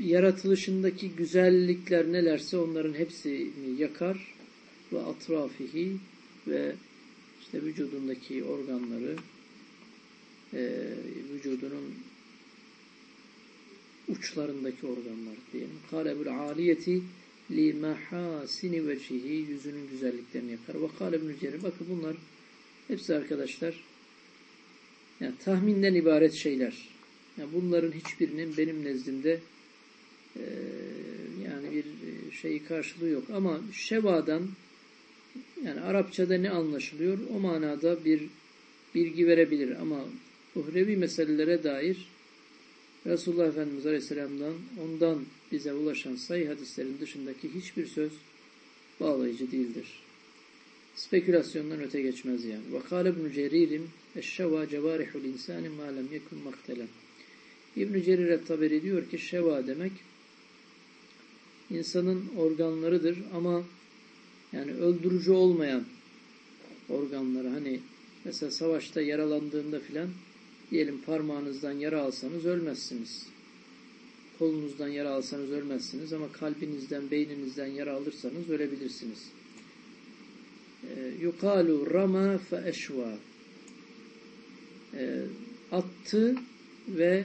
A: yaratılışındaki güzellikler nelerse onların hepsini yakar ve atrafihi ve işte vücudundaki organları e, vücudunun uçlarındaki organlar diyelim. Kâle aliyeti li mahasini vecihi yüzünün güzelliklerini yakar. Ve kâle ibn bakın bunlar Hepsi arkadaşlar yani tahminden ibaret şeyler. Yani bunların hiçbirinin benim nezdimde e, yani bir şeyi karşılığı yok. Ama şevadan yani Arapçada ne anlaşılıyor? O manada bir bilgi verebilir. Ama uhrevi meselelere dair Resulullah Efendimiz Aleyhisselam'dan ondan bize ulaşan sayı hadislerin dışındaki hiçbir söz bağlayıcı değildir spekülasyondan öte geçmez yani. Ve kâle ibn-i Cerir'im eşşeva cevarihul insani ma lem yekun maktelen. İbn-i Cerir taberi diyor ki şeva demek insanın organlarıdır ama Yani öldürücü olmayan organları hani mesela savaşta yaralandığında filan diyelim parmağınızdan yara alsanız ölmezsiniz. Kolunuzdan yara alsanız ölmezsiniz ama kalbinizden, beyninizden yara alırsanız ölebilirsiniz. Yukalu rama fe eşva attı ve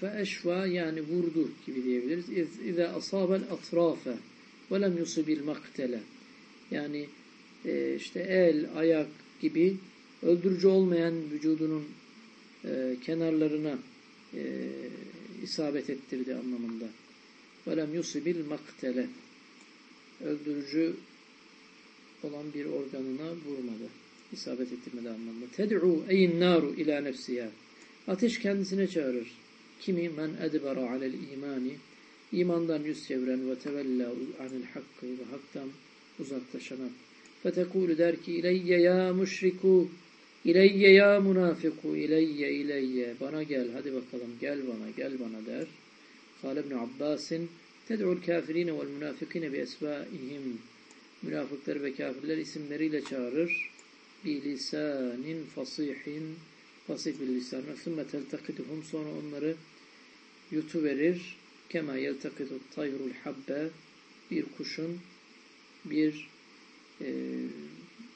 A: fe eşva yani vurdu gibi diyebiliriz. İza asabel atrafe ve lem yusibil maktele yani e, işte el, ayak gibi öldürücü olmayan vücudunun e, kenarlarına e, isabet ettirdi anlamında. وَلَمْ يُصِبِ maktele Öldürücü olan bir organına vurmadı. İsabet ettirmedi anlamında. تَدْعُوا اَيْنْ نَارُ ila نَفْسِيَا Ateş kendisine çağırır. Kimi men edbara alel imani imandan yüz çeviren ve tevella anil hakkı ve haktan uzaklaşana. Fetekulu der ki ileyye ya müşriku İleyye ya munafiku ileyye ileyye. Bana gel hadi bakalım. Gel bana gel bana der. Kale İbn Abbasin ted'ul kafirine vel münafikine bi esbaihim. Münafıkları ve kafirler isimleriyle çağırır. Bi lisanin fasihin. Fasih bir lisanla sümme teltakituhum sonra onları yutuverir. Kema yeltakitu tayrul habbe. Bir kuşun bir e,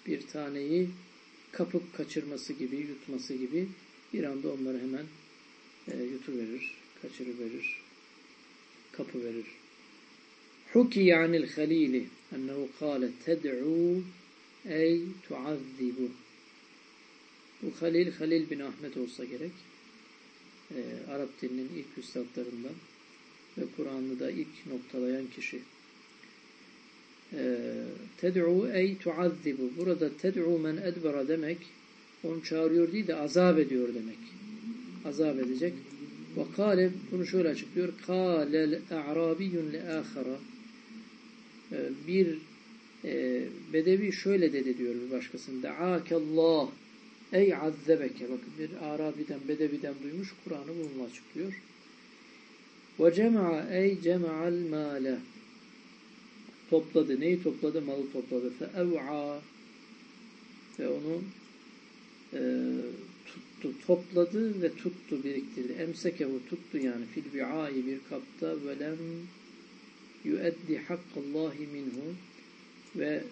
A: bir taneyi kapıp kaçırması gibi, yutması gibi bir anda onları hemen e, yutuverir, kaçırıverir, kapı verir. Anil halili ennehu kâle ted'u ey tuazzibu bu Halil, Halil bin Ahmet olsa gerek. E, Arap dilinin ilk üstadlarından ve Kur'an'ı da ilk noktalayan kişi. Ee, ted'u ey tuazzibu. Burada ted'u men edbara demek onu çağırıyor değil de azap ediyor demek. Azap edecek. Ve kâle bunu şöyle açıklıyor. Kâlel a'rabiyyun le âkhara bir e, bedevi şöyle dedi diyor bir başkasında. Da'akallah ey azzebeke. Bakın bir Arabi'den, Bedevi'den duymuş. Kur'an'ı bununla açıklıyor. Ve cema'a ey cema'al mâle topladı. Neyi topladı? Malı topladı. Feev'a ve onu e, tuttu, topladı ve tuttu, biriktirdi. Emsekehu tuttu yani fil bi'ai bir kapta ve lem yueddi hakkallahi minhu ve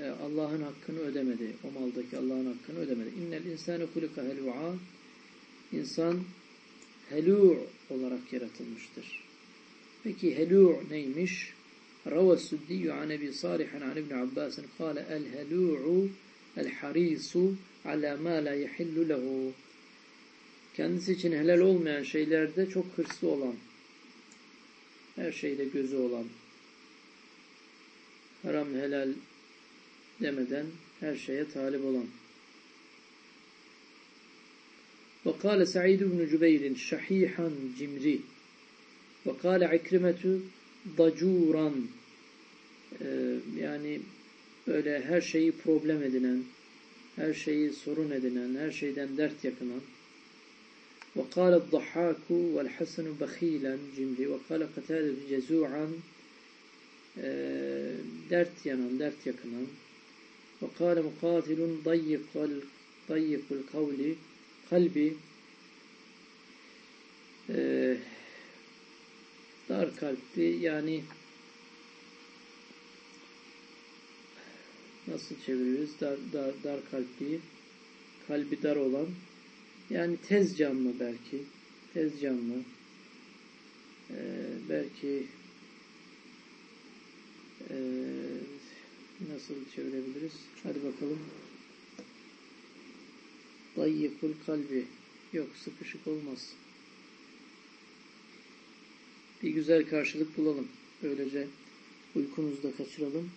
A: e, Allah'ın hakkını ödemedi. O maldaki Allah'ın hakkını ödemedi. İnnel insane hulika helva İnsan helû olarak yaratılmıştır. Peki helû neymiş? روى السدي عن أبي صالح عن ابن عباس قال الهلوع الحريص على ما la yehillu lehu kendisi için helal olmayan şeylerde çok hırslı olan her şeyde gözü olan haram helal demeden her şeye talip olan وقال سعيد بن جبير شحيحا جمري وقال عكرمة dacuran ee, yani böyle her şeyi problem edinen, her şeyi sorun edinen, her şeyden dert yakınan وقال الضحاك والحسن بخيلا cimri وقال قتادة cezu'an dert yanan, dert yakınan وقال مقاتل ضيق ضيق القول kalbi e, dar kalpli yani nasıl çeviririz? Dar, dar, dar kalpli, kalbi dar olan yani tez canlı belki tez canlı ee, belki e, nasıl çevirebiliriz? Hadi bakalım. Dayyikul kalbi yok sıkışık olmaz bir güzel karşılık bulalım. Böylece uykumuzu da kaçıralım.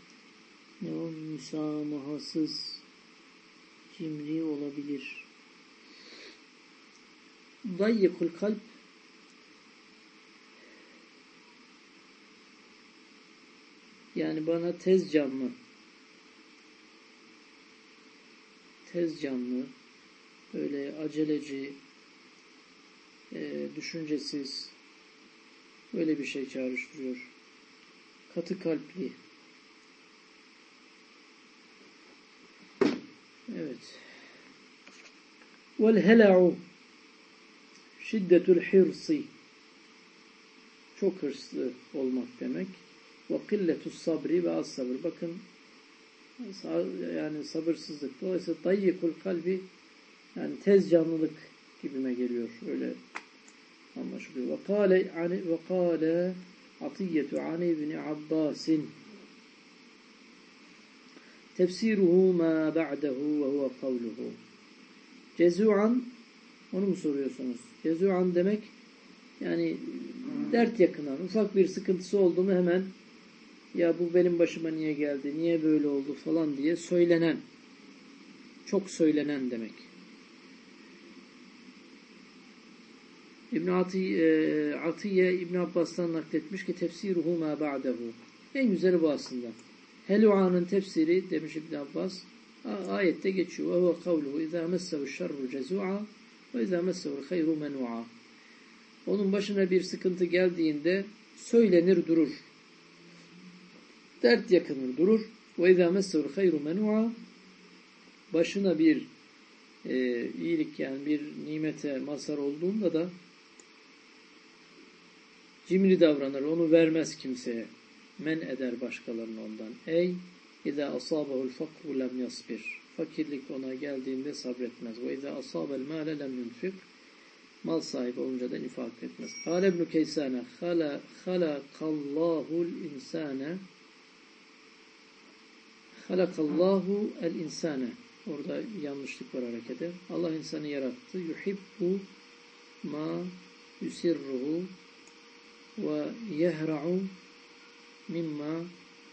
A: Ne o? Müsamahasız, cimri olabilir. Dayyikul kalp yani bana tez canlı tez canlı böyle aceleci e, düşüncesiz Böyle bir şey çağrıştırıyor. Katı kalpli, Evet. Vel hela'u şiddetul hirsi çok hırslı olmak demek. Ve killetus sabri ve az sabır. Bakın yani sabırsızlık. Dolayısıyla dayyikul kalbi yani tez canlılık gibime geliyor. Öyle anlaşılıyor. Ve kâle ve kâle Atiyyetu an ibn Abbasin tefsiruhu ma ba'dehu ve huve kavluhu cezu'an onu mu soruyorsunuz? Cezu'an demek yani dert yakınan, ufak bir sıkıntısı oldu hemen ya bu benim başıma niye geldi, niye böyle oldu falan diye söylenen, çok söylenen demek. İbn Atiye, Atiye İbn Abbas'tan nakletmiş ki tefsiruhu ma ba'dehu. En güzeli bu aslında. Helu'anın tefsiri demiş İbn Abbas ayette geçiyor. Ve huve kavluhu izâ messehu şerru cezu'a ve izâ messehu hayru menua. Onun başına bir sıkıntı geldiğinde söylenir durur. Dert yakınır durur. Ve izâ messehu hayru menua. Başına bir e, iyilik yani bir nimete mazhar olduğunda da cimri davranır, onu vermez kimseye. Men eder başkalarını ondan. Ey İza asabahu'l fakru lem yasbir. Fakirlik ona geldiğinde sabretmez. Ve iza asabel mâle lem yunfik. Mal sahibi olunca da infak etmez. Kâle ibn Keysâne halakallâhu'l insâne halakallahu el insâne Orada yanlışlık var harekete. Allah insanı yarattı. Yuhibbu ma yusirruhu ve yehra'u mimma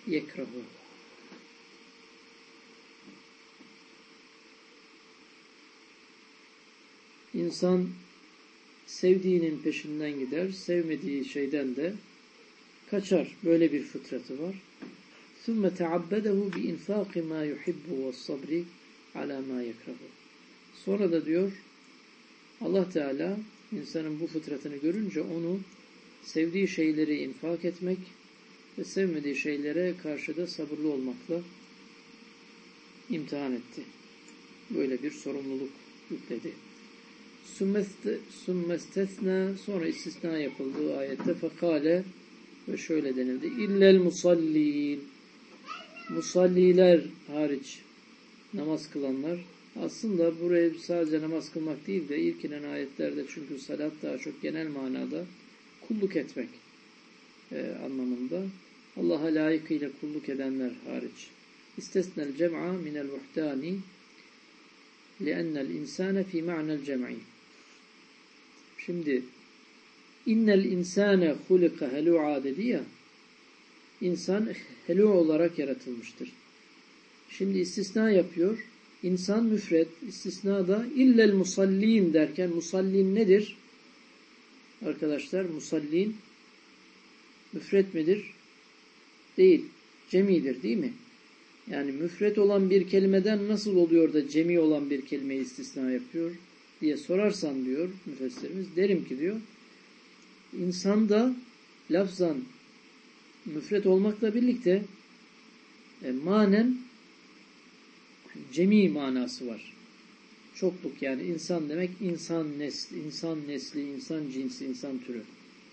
A: yekrahu. İnsan sevdiğinin peşinden gider, sevmediği şeyden de kaçar. Böyle bir fıtratı var. ثُمَّ تَعَبَّدَهُ بِاِنْفَاقِ مَا يُحِبُّ وَالصَّبْرِ عَلَى مَا يَكْرَهُ Sonra da diyor Allah Teala insanın bu fıtratını görünce onu sevdiği şeyleri infak etmek ve sevmediği şeylere karşı da sabırlı olmakla imtihan etti. Böyle bir sorumluluk yükledi. Sümmestesna sonra istisna yapıldığı ayette fekale ve şöyle denildi. İllel musallin musalliler hariç namaz kılanlar aslında buraya sadece namaz kılmak değil de ilk inen ayetlerde çünkü salat daha çok genel manada kulluk etmek e, anlamında Allah'a layıkıyla kulluk edenler hariç. İstesnel cem'a minel vuhdani li'ennel insane fi ma'nel cem'i. Şimdi innel insane hulika helu'a dedi ya insan helu olarak yaratılmıştır. Şimdi istisna yapıyor. İnsan müfret, istisna da illel musallin derken musallin nedir? Arkadaşlar musallin müfret midir? Değil. Cemidir değil mi? Yani müfret olan bir kelimeden nasıl oluyor da cemi olan bir kelimeyi istisna yapıyor diye sorarsan diyor müfessirimiz derim ki diyor insan da lafzan müfret olmakla birlikte e, manen cemi manası var. Çokluk yani insan demek insan nesli, insan nesli, insan cinsi, insan türü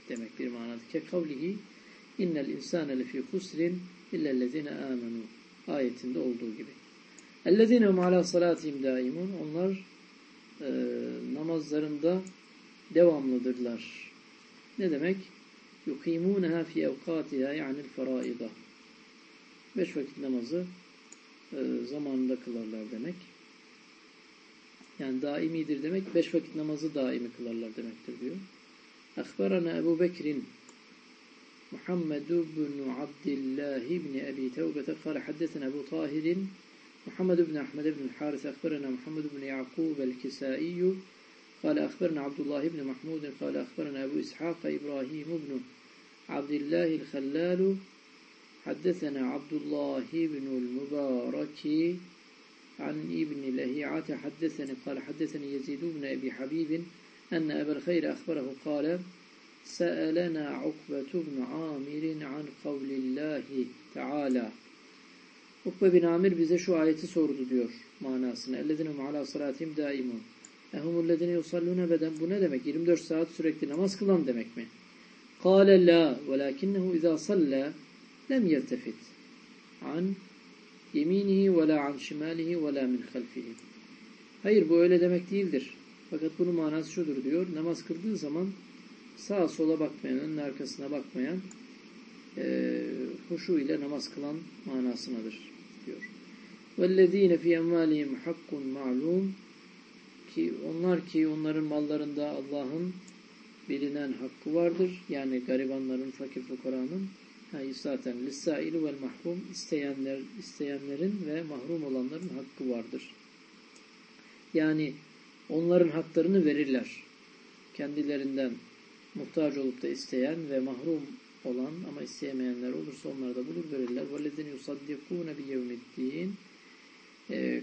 A: demek bir manada. Ke kavlihi innel insane lefî husrin illellezine amenu ayetinde olduğu gibi. Ellezine hum ala salatihim daimun onlar e, namazlarında devamlıdırlar. Ne demek? Yukimuneha fi evkatiha yani feraida. Beş vakit namazı e, zamanında kılarlar demek. Yani daimidir demek. Beş vakit namazı daimi kılarlar demektir diyor. Akbarana Ebu Bekir'in محمد بن عبد الله بن أبي توبة. قال حدثنا أبو طاهر محمد بن أحمد بن الحارث. أخبرنا محمد بن يعقوب الكسائي. قال أخبرنا عبد الله بن محمود. قال أخبرنا أبو إسحاق إبراهيم بن عبد الله الخلال. حدثنا عبد الله بن المبارك عن ابن لهيعة. حدثني قال حدثني يزيد بن أبي حبيب أن أبا الخير أخبره. قال سألنا عقبة بن عامر عن قول الله تعالى Ukbe bin Amir bize şu ayeti sordu diyor manasını. اَلَّذِنَهُمْ عَلَى صَلَاتِهِمْ دَائِمُونَ اَهُمُ الَّذِينَ يُصَلُّونَ beden Bu ne demek? 24 saat sürekli namaz kılan demek mi? قَالَ لَا وَلَكِنَّهُ اِذَا صَلَّى لَمْ يَلْتَفِتْ عَنْ يَمِينِهِ وَلَا عَنْ شِمَالِهِ وَلَا مِنْ خَلْفِهِ Hayır bu öyle demek değildir. Fakat bunun manası şudur diyor. Namaz kıldığı zaman sağa sola bakmayan, önün arkasına bakmayan e, huşu ile namaz kılan manasındadır diyor. وَالَّذ۪ينَ فِي اَمْوَالِهِمْ حَقٌّ مَعْلُومٌ ki onlar ki onların mallarında Allah'ın bilinen hakkı vardır. Yani garibanların, fakir fukaranın hayır zaten lissaili vel mahrum isteyenler, isteyenlerin ve mahrum olanların hakkı vardır. Yani onların haklarını verirler. Kendilerinden muhtaç olup da isteyen ve mahrum olan ama isteyemeyenler olursa onları da bulur verirler. وَالَّذِينَ يُصَدِّقُونَ بِيَوْمِ الدِّينِ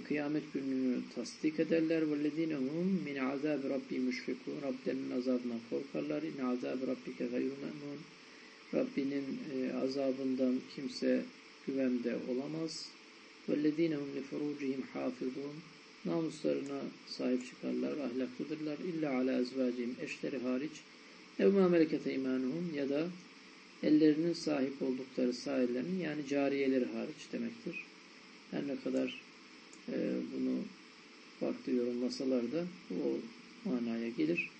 A: Kıyamet gününü tasdik ederler. وَالَّذِينَ هُمْ مِنْ عَذَابِ رَبِّ مُشْفِقُونَ Rablerinin azabından korkarlar. اِنْ عَذَابِ رَبِّكَ غَيْرُ مَأْمُونَ Rabbinin e, azabından kimse güvende olamaz. وَالَّذِينَ هُمْ لِفُرُوجِهِمْ حَافِظُونَ Namuslarına sahip çıkarlar, ahlaklıdırlar. İlla ala ezvacihim eşleri hariç. Ev ma melekete imanuhum ya da ellerinin sahip oldukları sahillerin yani cariyeleri hariç demektir. Her ne kadar e, bunu farklı yorumlasalar da o manaya gelir.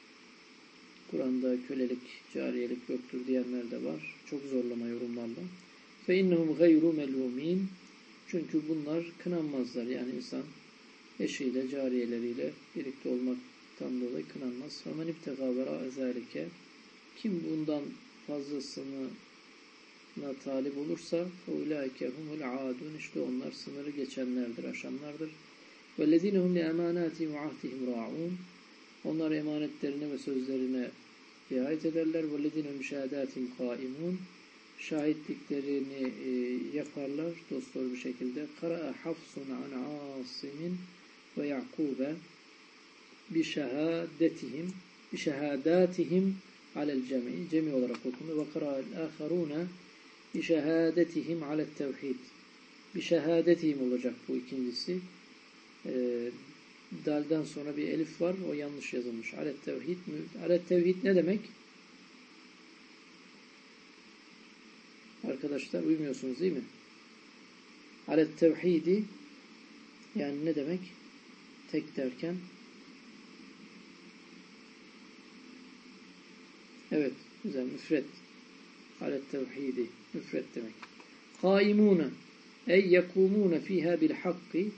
A: Kur'an'da kölelik, cariyelik yoktur diyenler de var. Çok zorlama yorumlarla. İnnehum gayru melumin çünkü bunlar kınanmazlar. Yani insan eşiyle, cariyeleriyle birlikte olmaktan dolayı kınanmaz. Famen ibtega vera ezalike kim bundan fazlasını na talip olursa ulaike humul adun işte onlar sınırı geçenlerdir, aşanlardır. Vellezine hum li emanatihim ve ahdihim raun. Onlar emanetlerine ve sözlerine riayet ederler. Vellezine müşahadatihim kaimun. Şahitliklerini e, yaparlar dostlar bir şekilde. Kara'a hafsun an asimin ve yakube bi şehadetihim bi şehadatihim alel cemi, cemi olarak okundu. Ve kara'el âkharûne bi şehâdetihim alet tevhid. Bir şehadetihim olacak bu ikincisi. E, dalden sonra bir elif var. O yanlış yazılmış. Alet tevhid. Alet tevhid ne demek? Arkadaşlar uymuyorsunuz değil mi? Alet tevhidi yani ne demek? Tek derken Evet. Güzel. Müfret. Alet tevhidi. Müfret demek. Kaimune. Ey yekumune fiha bil hakki.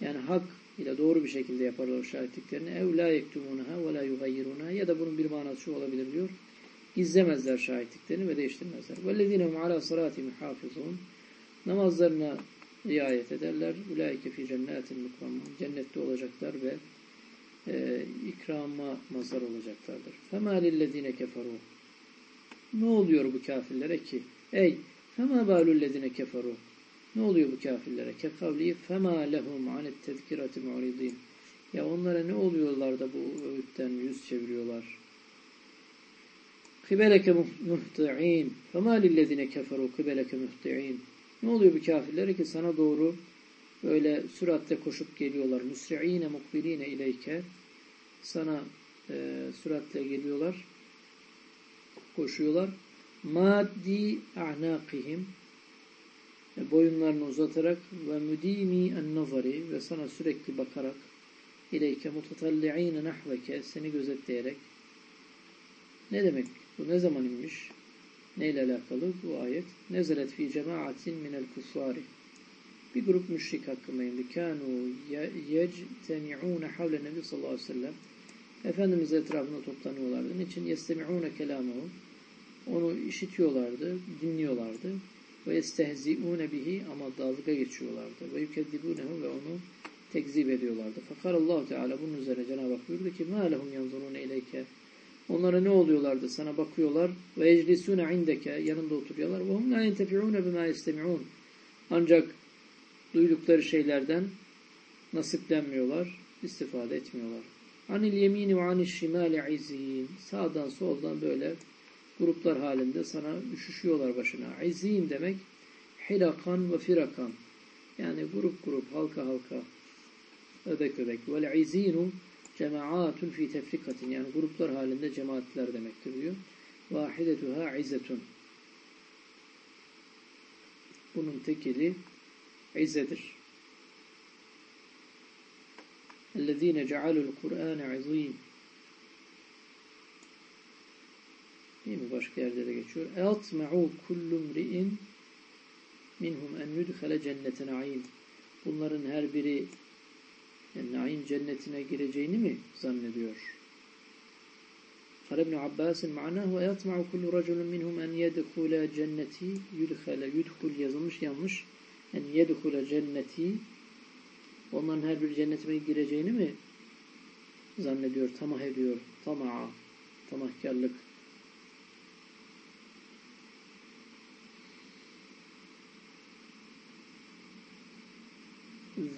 A: Yani hak ile doğru bir şekilde yaparlar o şahitliklerini. Ev la yektumunaha ve la yugayyiruna. Ya da bunun bir manası şu olabilir diyor. Gizlemezler şahitliklerini ve değiştirmezler. Vellezine ala salatihim hafizun. Namazlarına riayet ederler. Ulaike fi cennetin mukramun. Cennette olacaklar ve e, ikrama mazhar olacaklardır. فَمَا لِلَّذ۪ينَ كَفَرُوا Ne oluyor bu kafirlere ki? Ey! فَمَا بَالُ الَّذ۪ينَ كَفَرُوا Ne oluyor bu kafirlere? كَقَوْلِي فَمَا لَهُمْ عَنِ التَّذْكِرَةِ مُعْرِض۪ينَ Ya onlara ne oluyorlar da bu öğütten yüz çeviriyorlar? قِبَلَكَ مُهْتِعِينَ فَمَا لِلَّذ۪ينَ كَفَرُوا قِبَلَكَ مُهْتِعِينَ Ne oluyor bu kafirlere ki sana doğru böyle süratle koşup geliyorlar. Müsri'ine mukbiline ileyke sana e, süratle geliyorlar. Koşuyorlar. Maddi a'naqihim e, boyunlarını uzatarak ve müdimi en nazari ve sana sürekli bakarak ileyke mutatalli'ine nahveke seni gözetleyerek ne demek? Bu ne zaman inmiş? Neyle alakalı bu ayet? Nezelet fi cemaatin minel kuffari bir grup müşrik hakkında indi. Kânû yectemi'ûne havle nebi sallallahu aleyhi ve sellem. Efendimiz etrafında toplanıyorlardı. Niçin? Yestemi'ûne kelâmehu. Onu işitiyorlardı, dinliyorlardı. Ve yestehzi'ûne bihi ama dalga geçiyorlardı. Ve yükezzibûnehu ve onu tekzip ediyorlardı. Fakar allah Teala bunun üzerine Cenab-ı Hak buyurdu ki مَا لَهُمْ يَنْظُرُونَ اِلَيْكَ Onlara ne oluyorlardı? Sana bakıyorlar. Ve eclisûne indeke yanında oturuyorlar. Ve hum la yentefi'ûne bimâ yestemi'ûn Ancak duydukları şeylerden nasiplenmiyorlar, istifade etmiyorlar. Anil yemini ve anil şimali izin. Sağdan soldan böyle gruplar halinde sana üşüşüyorlar başına. İzin demek hilakan ve firakan. Yani grup grup, halka halka, öbek öbek. Vel izinu cemaatun fi tefrikatin. Yani gruplar halinde cemaatler demektir diyor. Vahidetuha izzetun. Bunun tekili izzedir. اَلَّذ۪ينَ جَعَلُوا الْقُرْآنَ عِظ۪يمٍ Değil mi? Başka yerde de geçiyor. اَاَطْمَعُوا كُلُّ مْرِئٍ minhum en yudhale cennete naim. Bunların her biri yani naim cennetine gireceğini mi zannediyor? قال ابن عباس معناه ويطمع كل رجل منهم أن يدخل cenneti yudhale yudhul yazılmış yanlış en yedhule cenneti onların her bir cennetime gireceğini mi zannediyor, tamah ediyor, tama'a, tamahkarlık.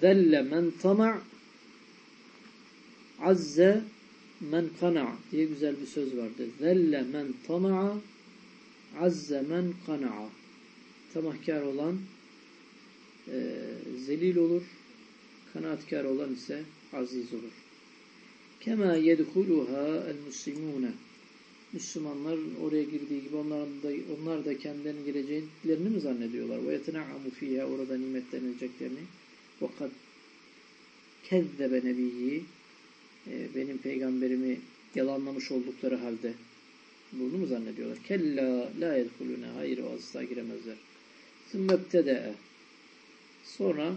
A: Zelle men tama' azze men kana diye güzel bir söz vardı. Zelle men tama'a azze men kana'a tamahkar olan e, zelil olur kanaatkar olan ise aziz olur. Kema yedhuluha el muslimune Müslümanlar oraya girdiği gibi onlar da, onlar da kendilerinin gireceklerini mi zannediyorlar? Ve yetena'amu fiyha orada nimetleneceklerini. Kad kezzebe nebiyyi benim peygamberimi yalanlamış oldukları halde bunu mu zannediyorlar? Kella la yedhulune hayır o asla giremezler. Sümmebtede'e sonra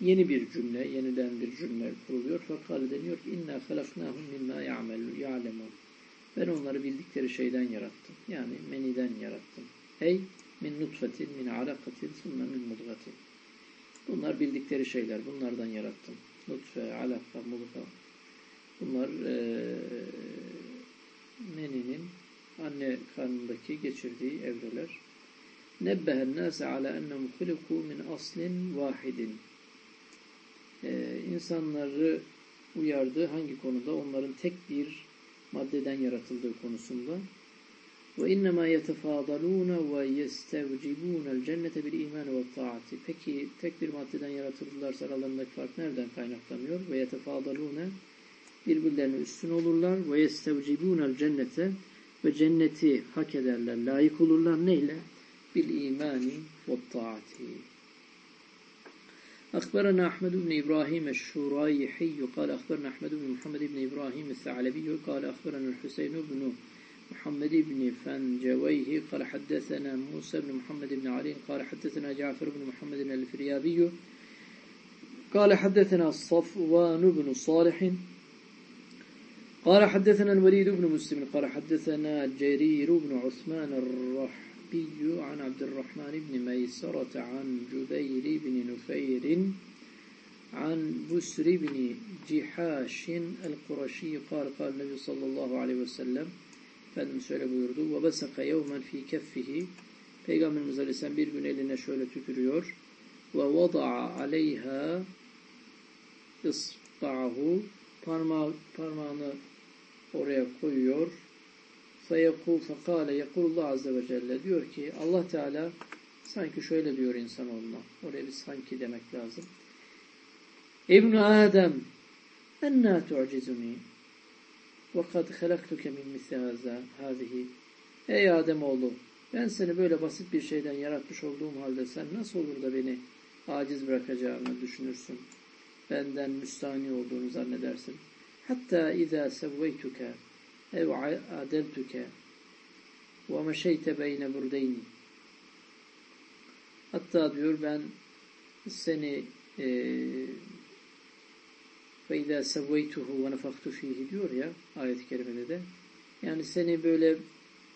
A: yeni bir cümle, yeniden bir cümle kuruluyor. Fakat deniyor ki inna halaknahum mimma ya'melu ya'lemun. Ben onları bildikleri şeyden yarattım. Yani meniden yarattım. Ey min nutfetin, min alakatin, sümme min mudgatin. Bunlar bildikleri şeyler. Bunlardan yarattım. Nutfe, alaka, mudga. Bunlar e, meninin anne karnındaki geçirdiği evreler. Nebbehen nâse ala ennehum hulikû min aslin vahidin. Ee, uyardı. Hangi konuda? Onların tek bir maddeden yaratıldığı konusunda. Ve innema yetefadalûne ve yestevcibûnel cennete bil iman ve taati. Peki tek bir maddeden yaratıldılarsa aralarındaki fark nereden kaynaklanıyor? Ve yetefadalûne birbirlerine üstün olurlar. Ve yestevcibûnel cennete ve cenneti hak ederler, layık olurlar. Neyle? Ve taati. أخبرنا أحمد بن إبراهيم الشريحي قال أخبرنا أحمد بن محمد بن إبراهيم الثعلبي قال أخبرنا الحسين بن محمد بن فنجويه قال حدثنا موسى بن محمد بن علي قال حدثنا جعفر بن محمد الفريابي قال حدثنا صفوان بن صالح قال حدثنا الوليد بن مسلم قال حدثنا جرير بن عثمان الرحمن الشعبي عن عبد الرحمن بن ميسرة عن جبير بن نفير عن بسر بن جحاش القرشي قال قال النبي صلى الله عليه وسلم Efendimiz şöyle buyurdu. وَبَسَقَ يَوْمًا ف۪ي كَفِّهِ Peygamberimiz Aleyhisselam bir gün eline şöyle tükürüyor. وَوَضَعَ عَلَيْهَا إِصْبَعَهُ Parmağı, parmağını oraya koyuyor. feyekul fekale yekulullah azze ve celle diyor ki Allah Teala sanki şöyle diyor insanoğluna. Oraya bir sanki demek lazım. İbn Adem enna tu'cizuni ve kad halaktuke min misli hazihi Ey Adem oğlu ben seni böyle basit bir şeyden yaratmış olduğum halde sen nasıl olur da beni aciz bırakacağını düşünürsün. Benden müstahni olduğunu zannedersin. Hatta izâ sevveytuke ev adeltuke ve meşeyte beyne burdeyni hatta diyor ben seni ve izâ sevveytuhu ve nefaktu fihi diyor ya ayet-i kerimede de. Yani seni böyle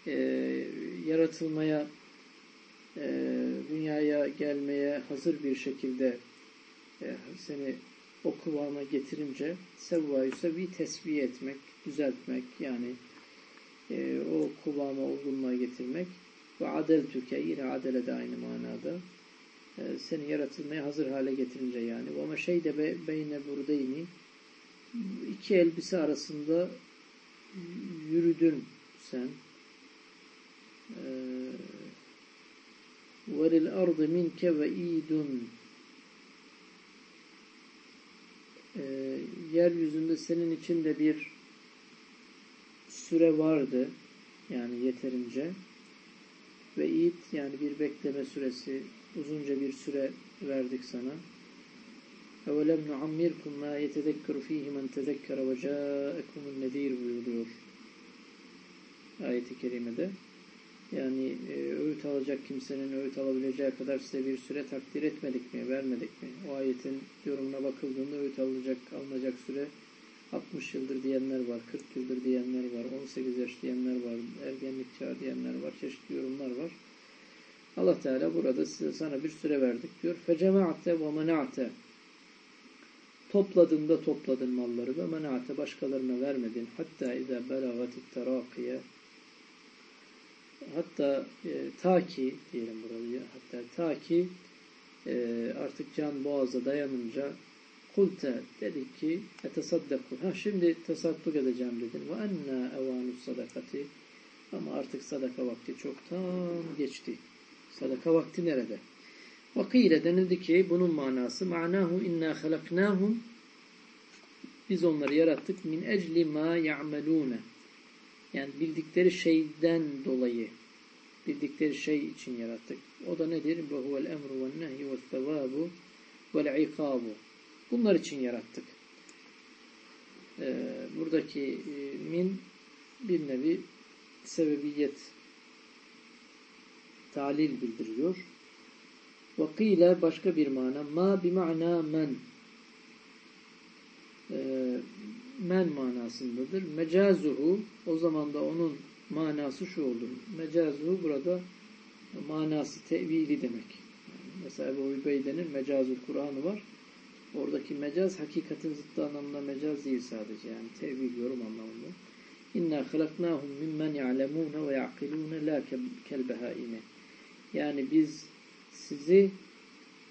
A: e, yaratılmaya e, dünyaya gelmeye hazır bir şekilde e, seni o kıvama getirince sevvayı sevi tesviye etmek, düzeltmek yani e, o kıvama olgunluğa getirmek ve adel tüke yine adele de aynı manada e, seni yaratılmaya hazır hale getirince yani. Ama şey de be, beyne buradayni iki elbise arasında yürüdün sen. Velil ardı minke ve idun e, yeryüzünde senin için de bir süre vardı. Yani yeterince. Ve it yani bir bekleme süresi uzunca bir süre verdik sana. اَوَلَمْ نُعَمِّرْكُمْ مَا يَتَذَكَّرُ ف۪يهِ مَنْ تَذَكَّرَ وَجَاءَكُمُ النَّذ۪يرُ buyuruyor. Ayet-i Kerime'de. Yani e, öğüt alacak kimsenin öğüt alabileceği kadar size bir süre takdir etmedik mi, vermedik mi? O ayetin yorumuna bakıldığında öğüt alacak, alınacak süre 60 yıldır diyenler var, 40 yıldır diyenler var, 18 yaş diyenler var, ergenlik çağı diyenler var, çeşitli yorumlar var. Allah Teala burada size, sana bir süre verdik diyor. Fecemaate ve menate. Topladığında topladın malları ve menate başkalarına vermedin. Hatta izâ belâgatit terâkiye Hatta e, ta ki diyelim burayı hatta ta ki e, artık can boğaza dayanınca kulte dedik ki etesaddaku ha şimdi tasadduk edeceğim dedin. Ve enna evanus sadakati. Ama artık sadaka vakti çoktan geçti. Sadaka vakti nerede? Vakile denildi ki bunun manası ma'nahu inna halaknahum biz onları yarattık. Min ecli ma ya'melune yani bildikleri şeyden dolayı bildikleri şey için yarattık. O da nedir? Ve huvel emru ve nehyi ve sevabu vel ikabu. Bunlar için yarattık. Ee, buradaki e, min bir nevi sebebiyet talil bildiriyor. Vakile başka bir mana ma bi ma'na men ee, men manasındadır. Mecazuhu o zaman da onun manası şu olur. Mecazuhu burada manası tevili demek. Yani mesela Ebu Übeyde'nin mecazul Kur'an'ı var. Oradaki mecaz hakikatin zıttı anlamında mecaz değil sadece. Yani tevil yorum anlamında. İnna halaknahum mimmen ya'lemune ve ya'kilune la kel behaime. Yani biz sizi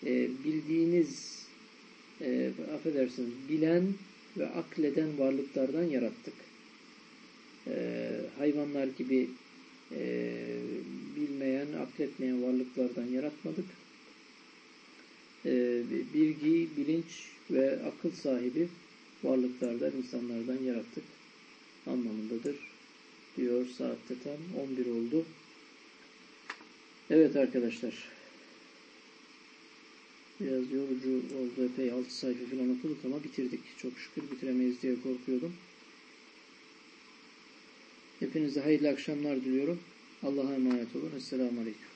A: e, bildiğiniz e, affedersiniz bilen ve akleden varlıklardan yarattık. E, hayvanlar gibi e, bilmeyen, akletmeyen varlıklardan yaratmadık. E, bilgi, bilinç ve akıl sahibi varlıklardan, insanlardan yarattık anlamındadır. Diyor saatte tam 11 oldu. Evet arkadaşlar. Biraz yorucu oldu. Epey 6 sayfa falan okuduk ama bitirdik. Çok şükür bitiremeyiz diye korkuyordum. Hepinize hayırlı akşamlar diliyorum. Allah'a emanet olun. Esselamu Aleyküm.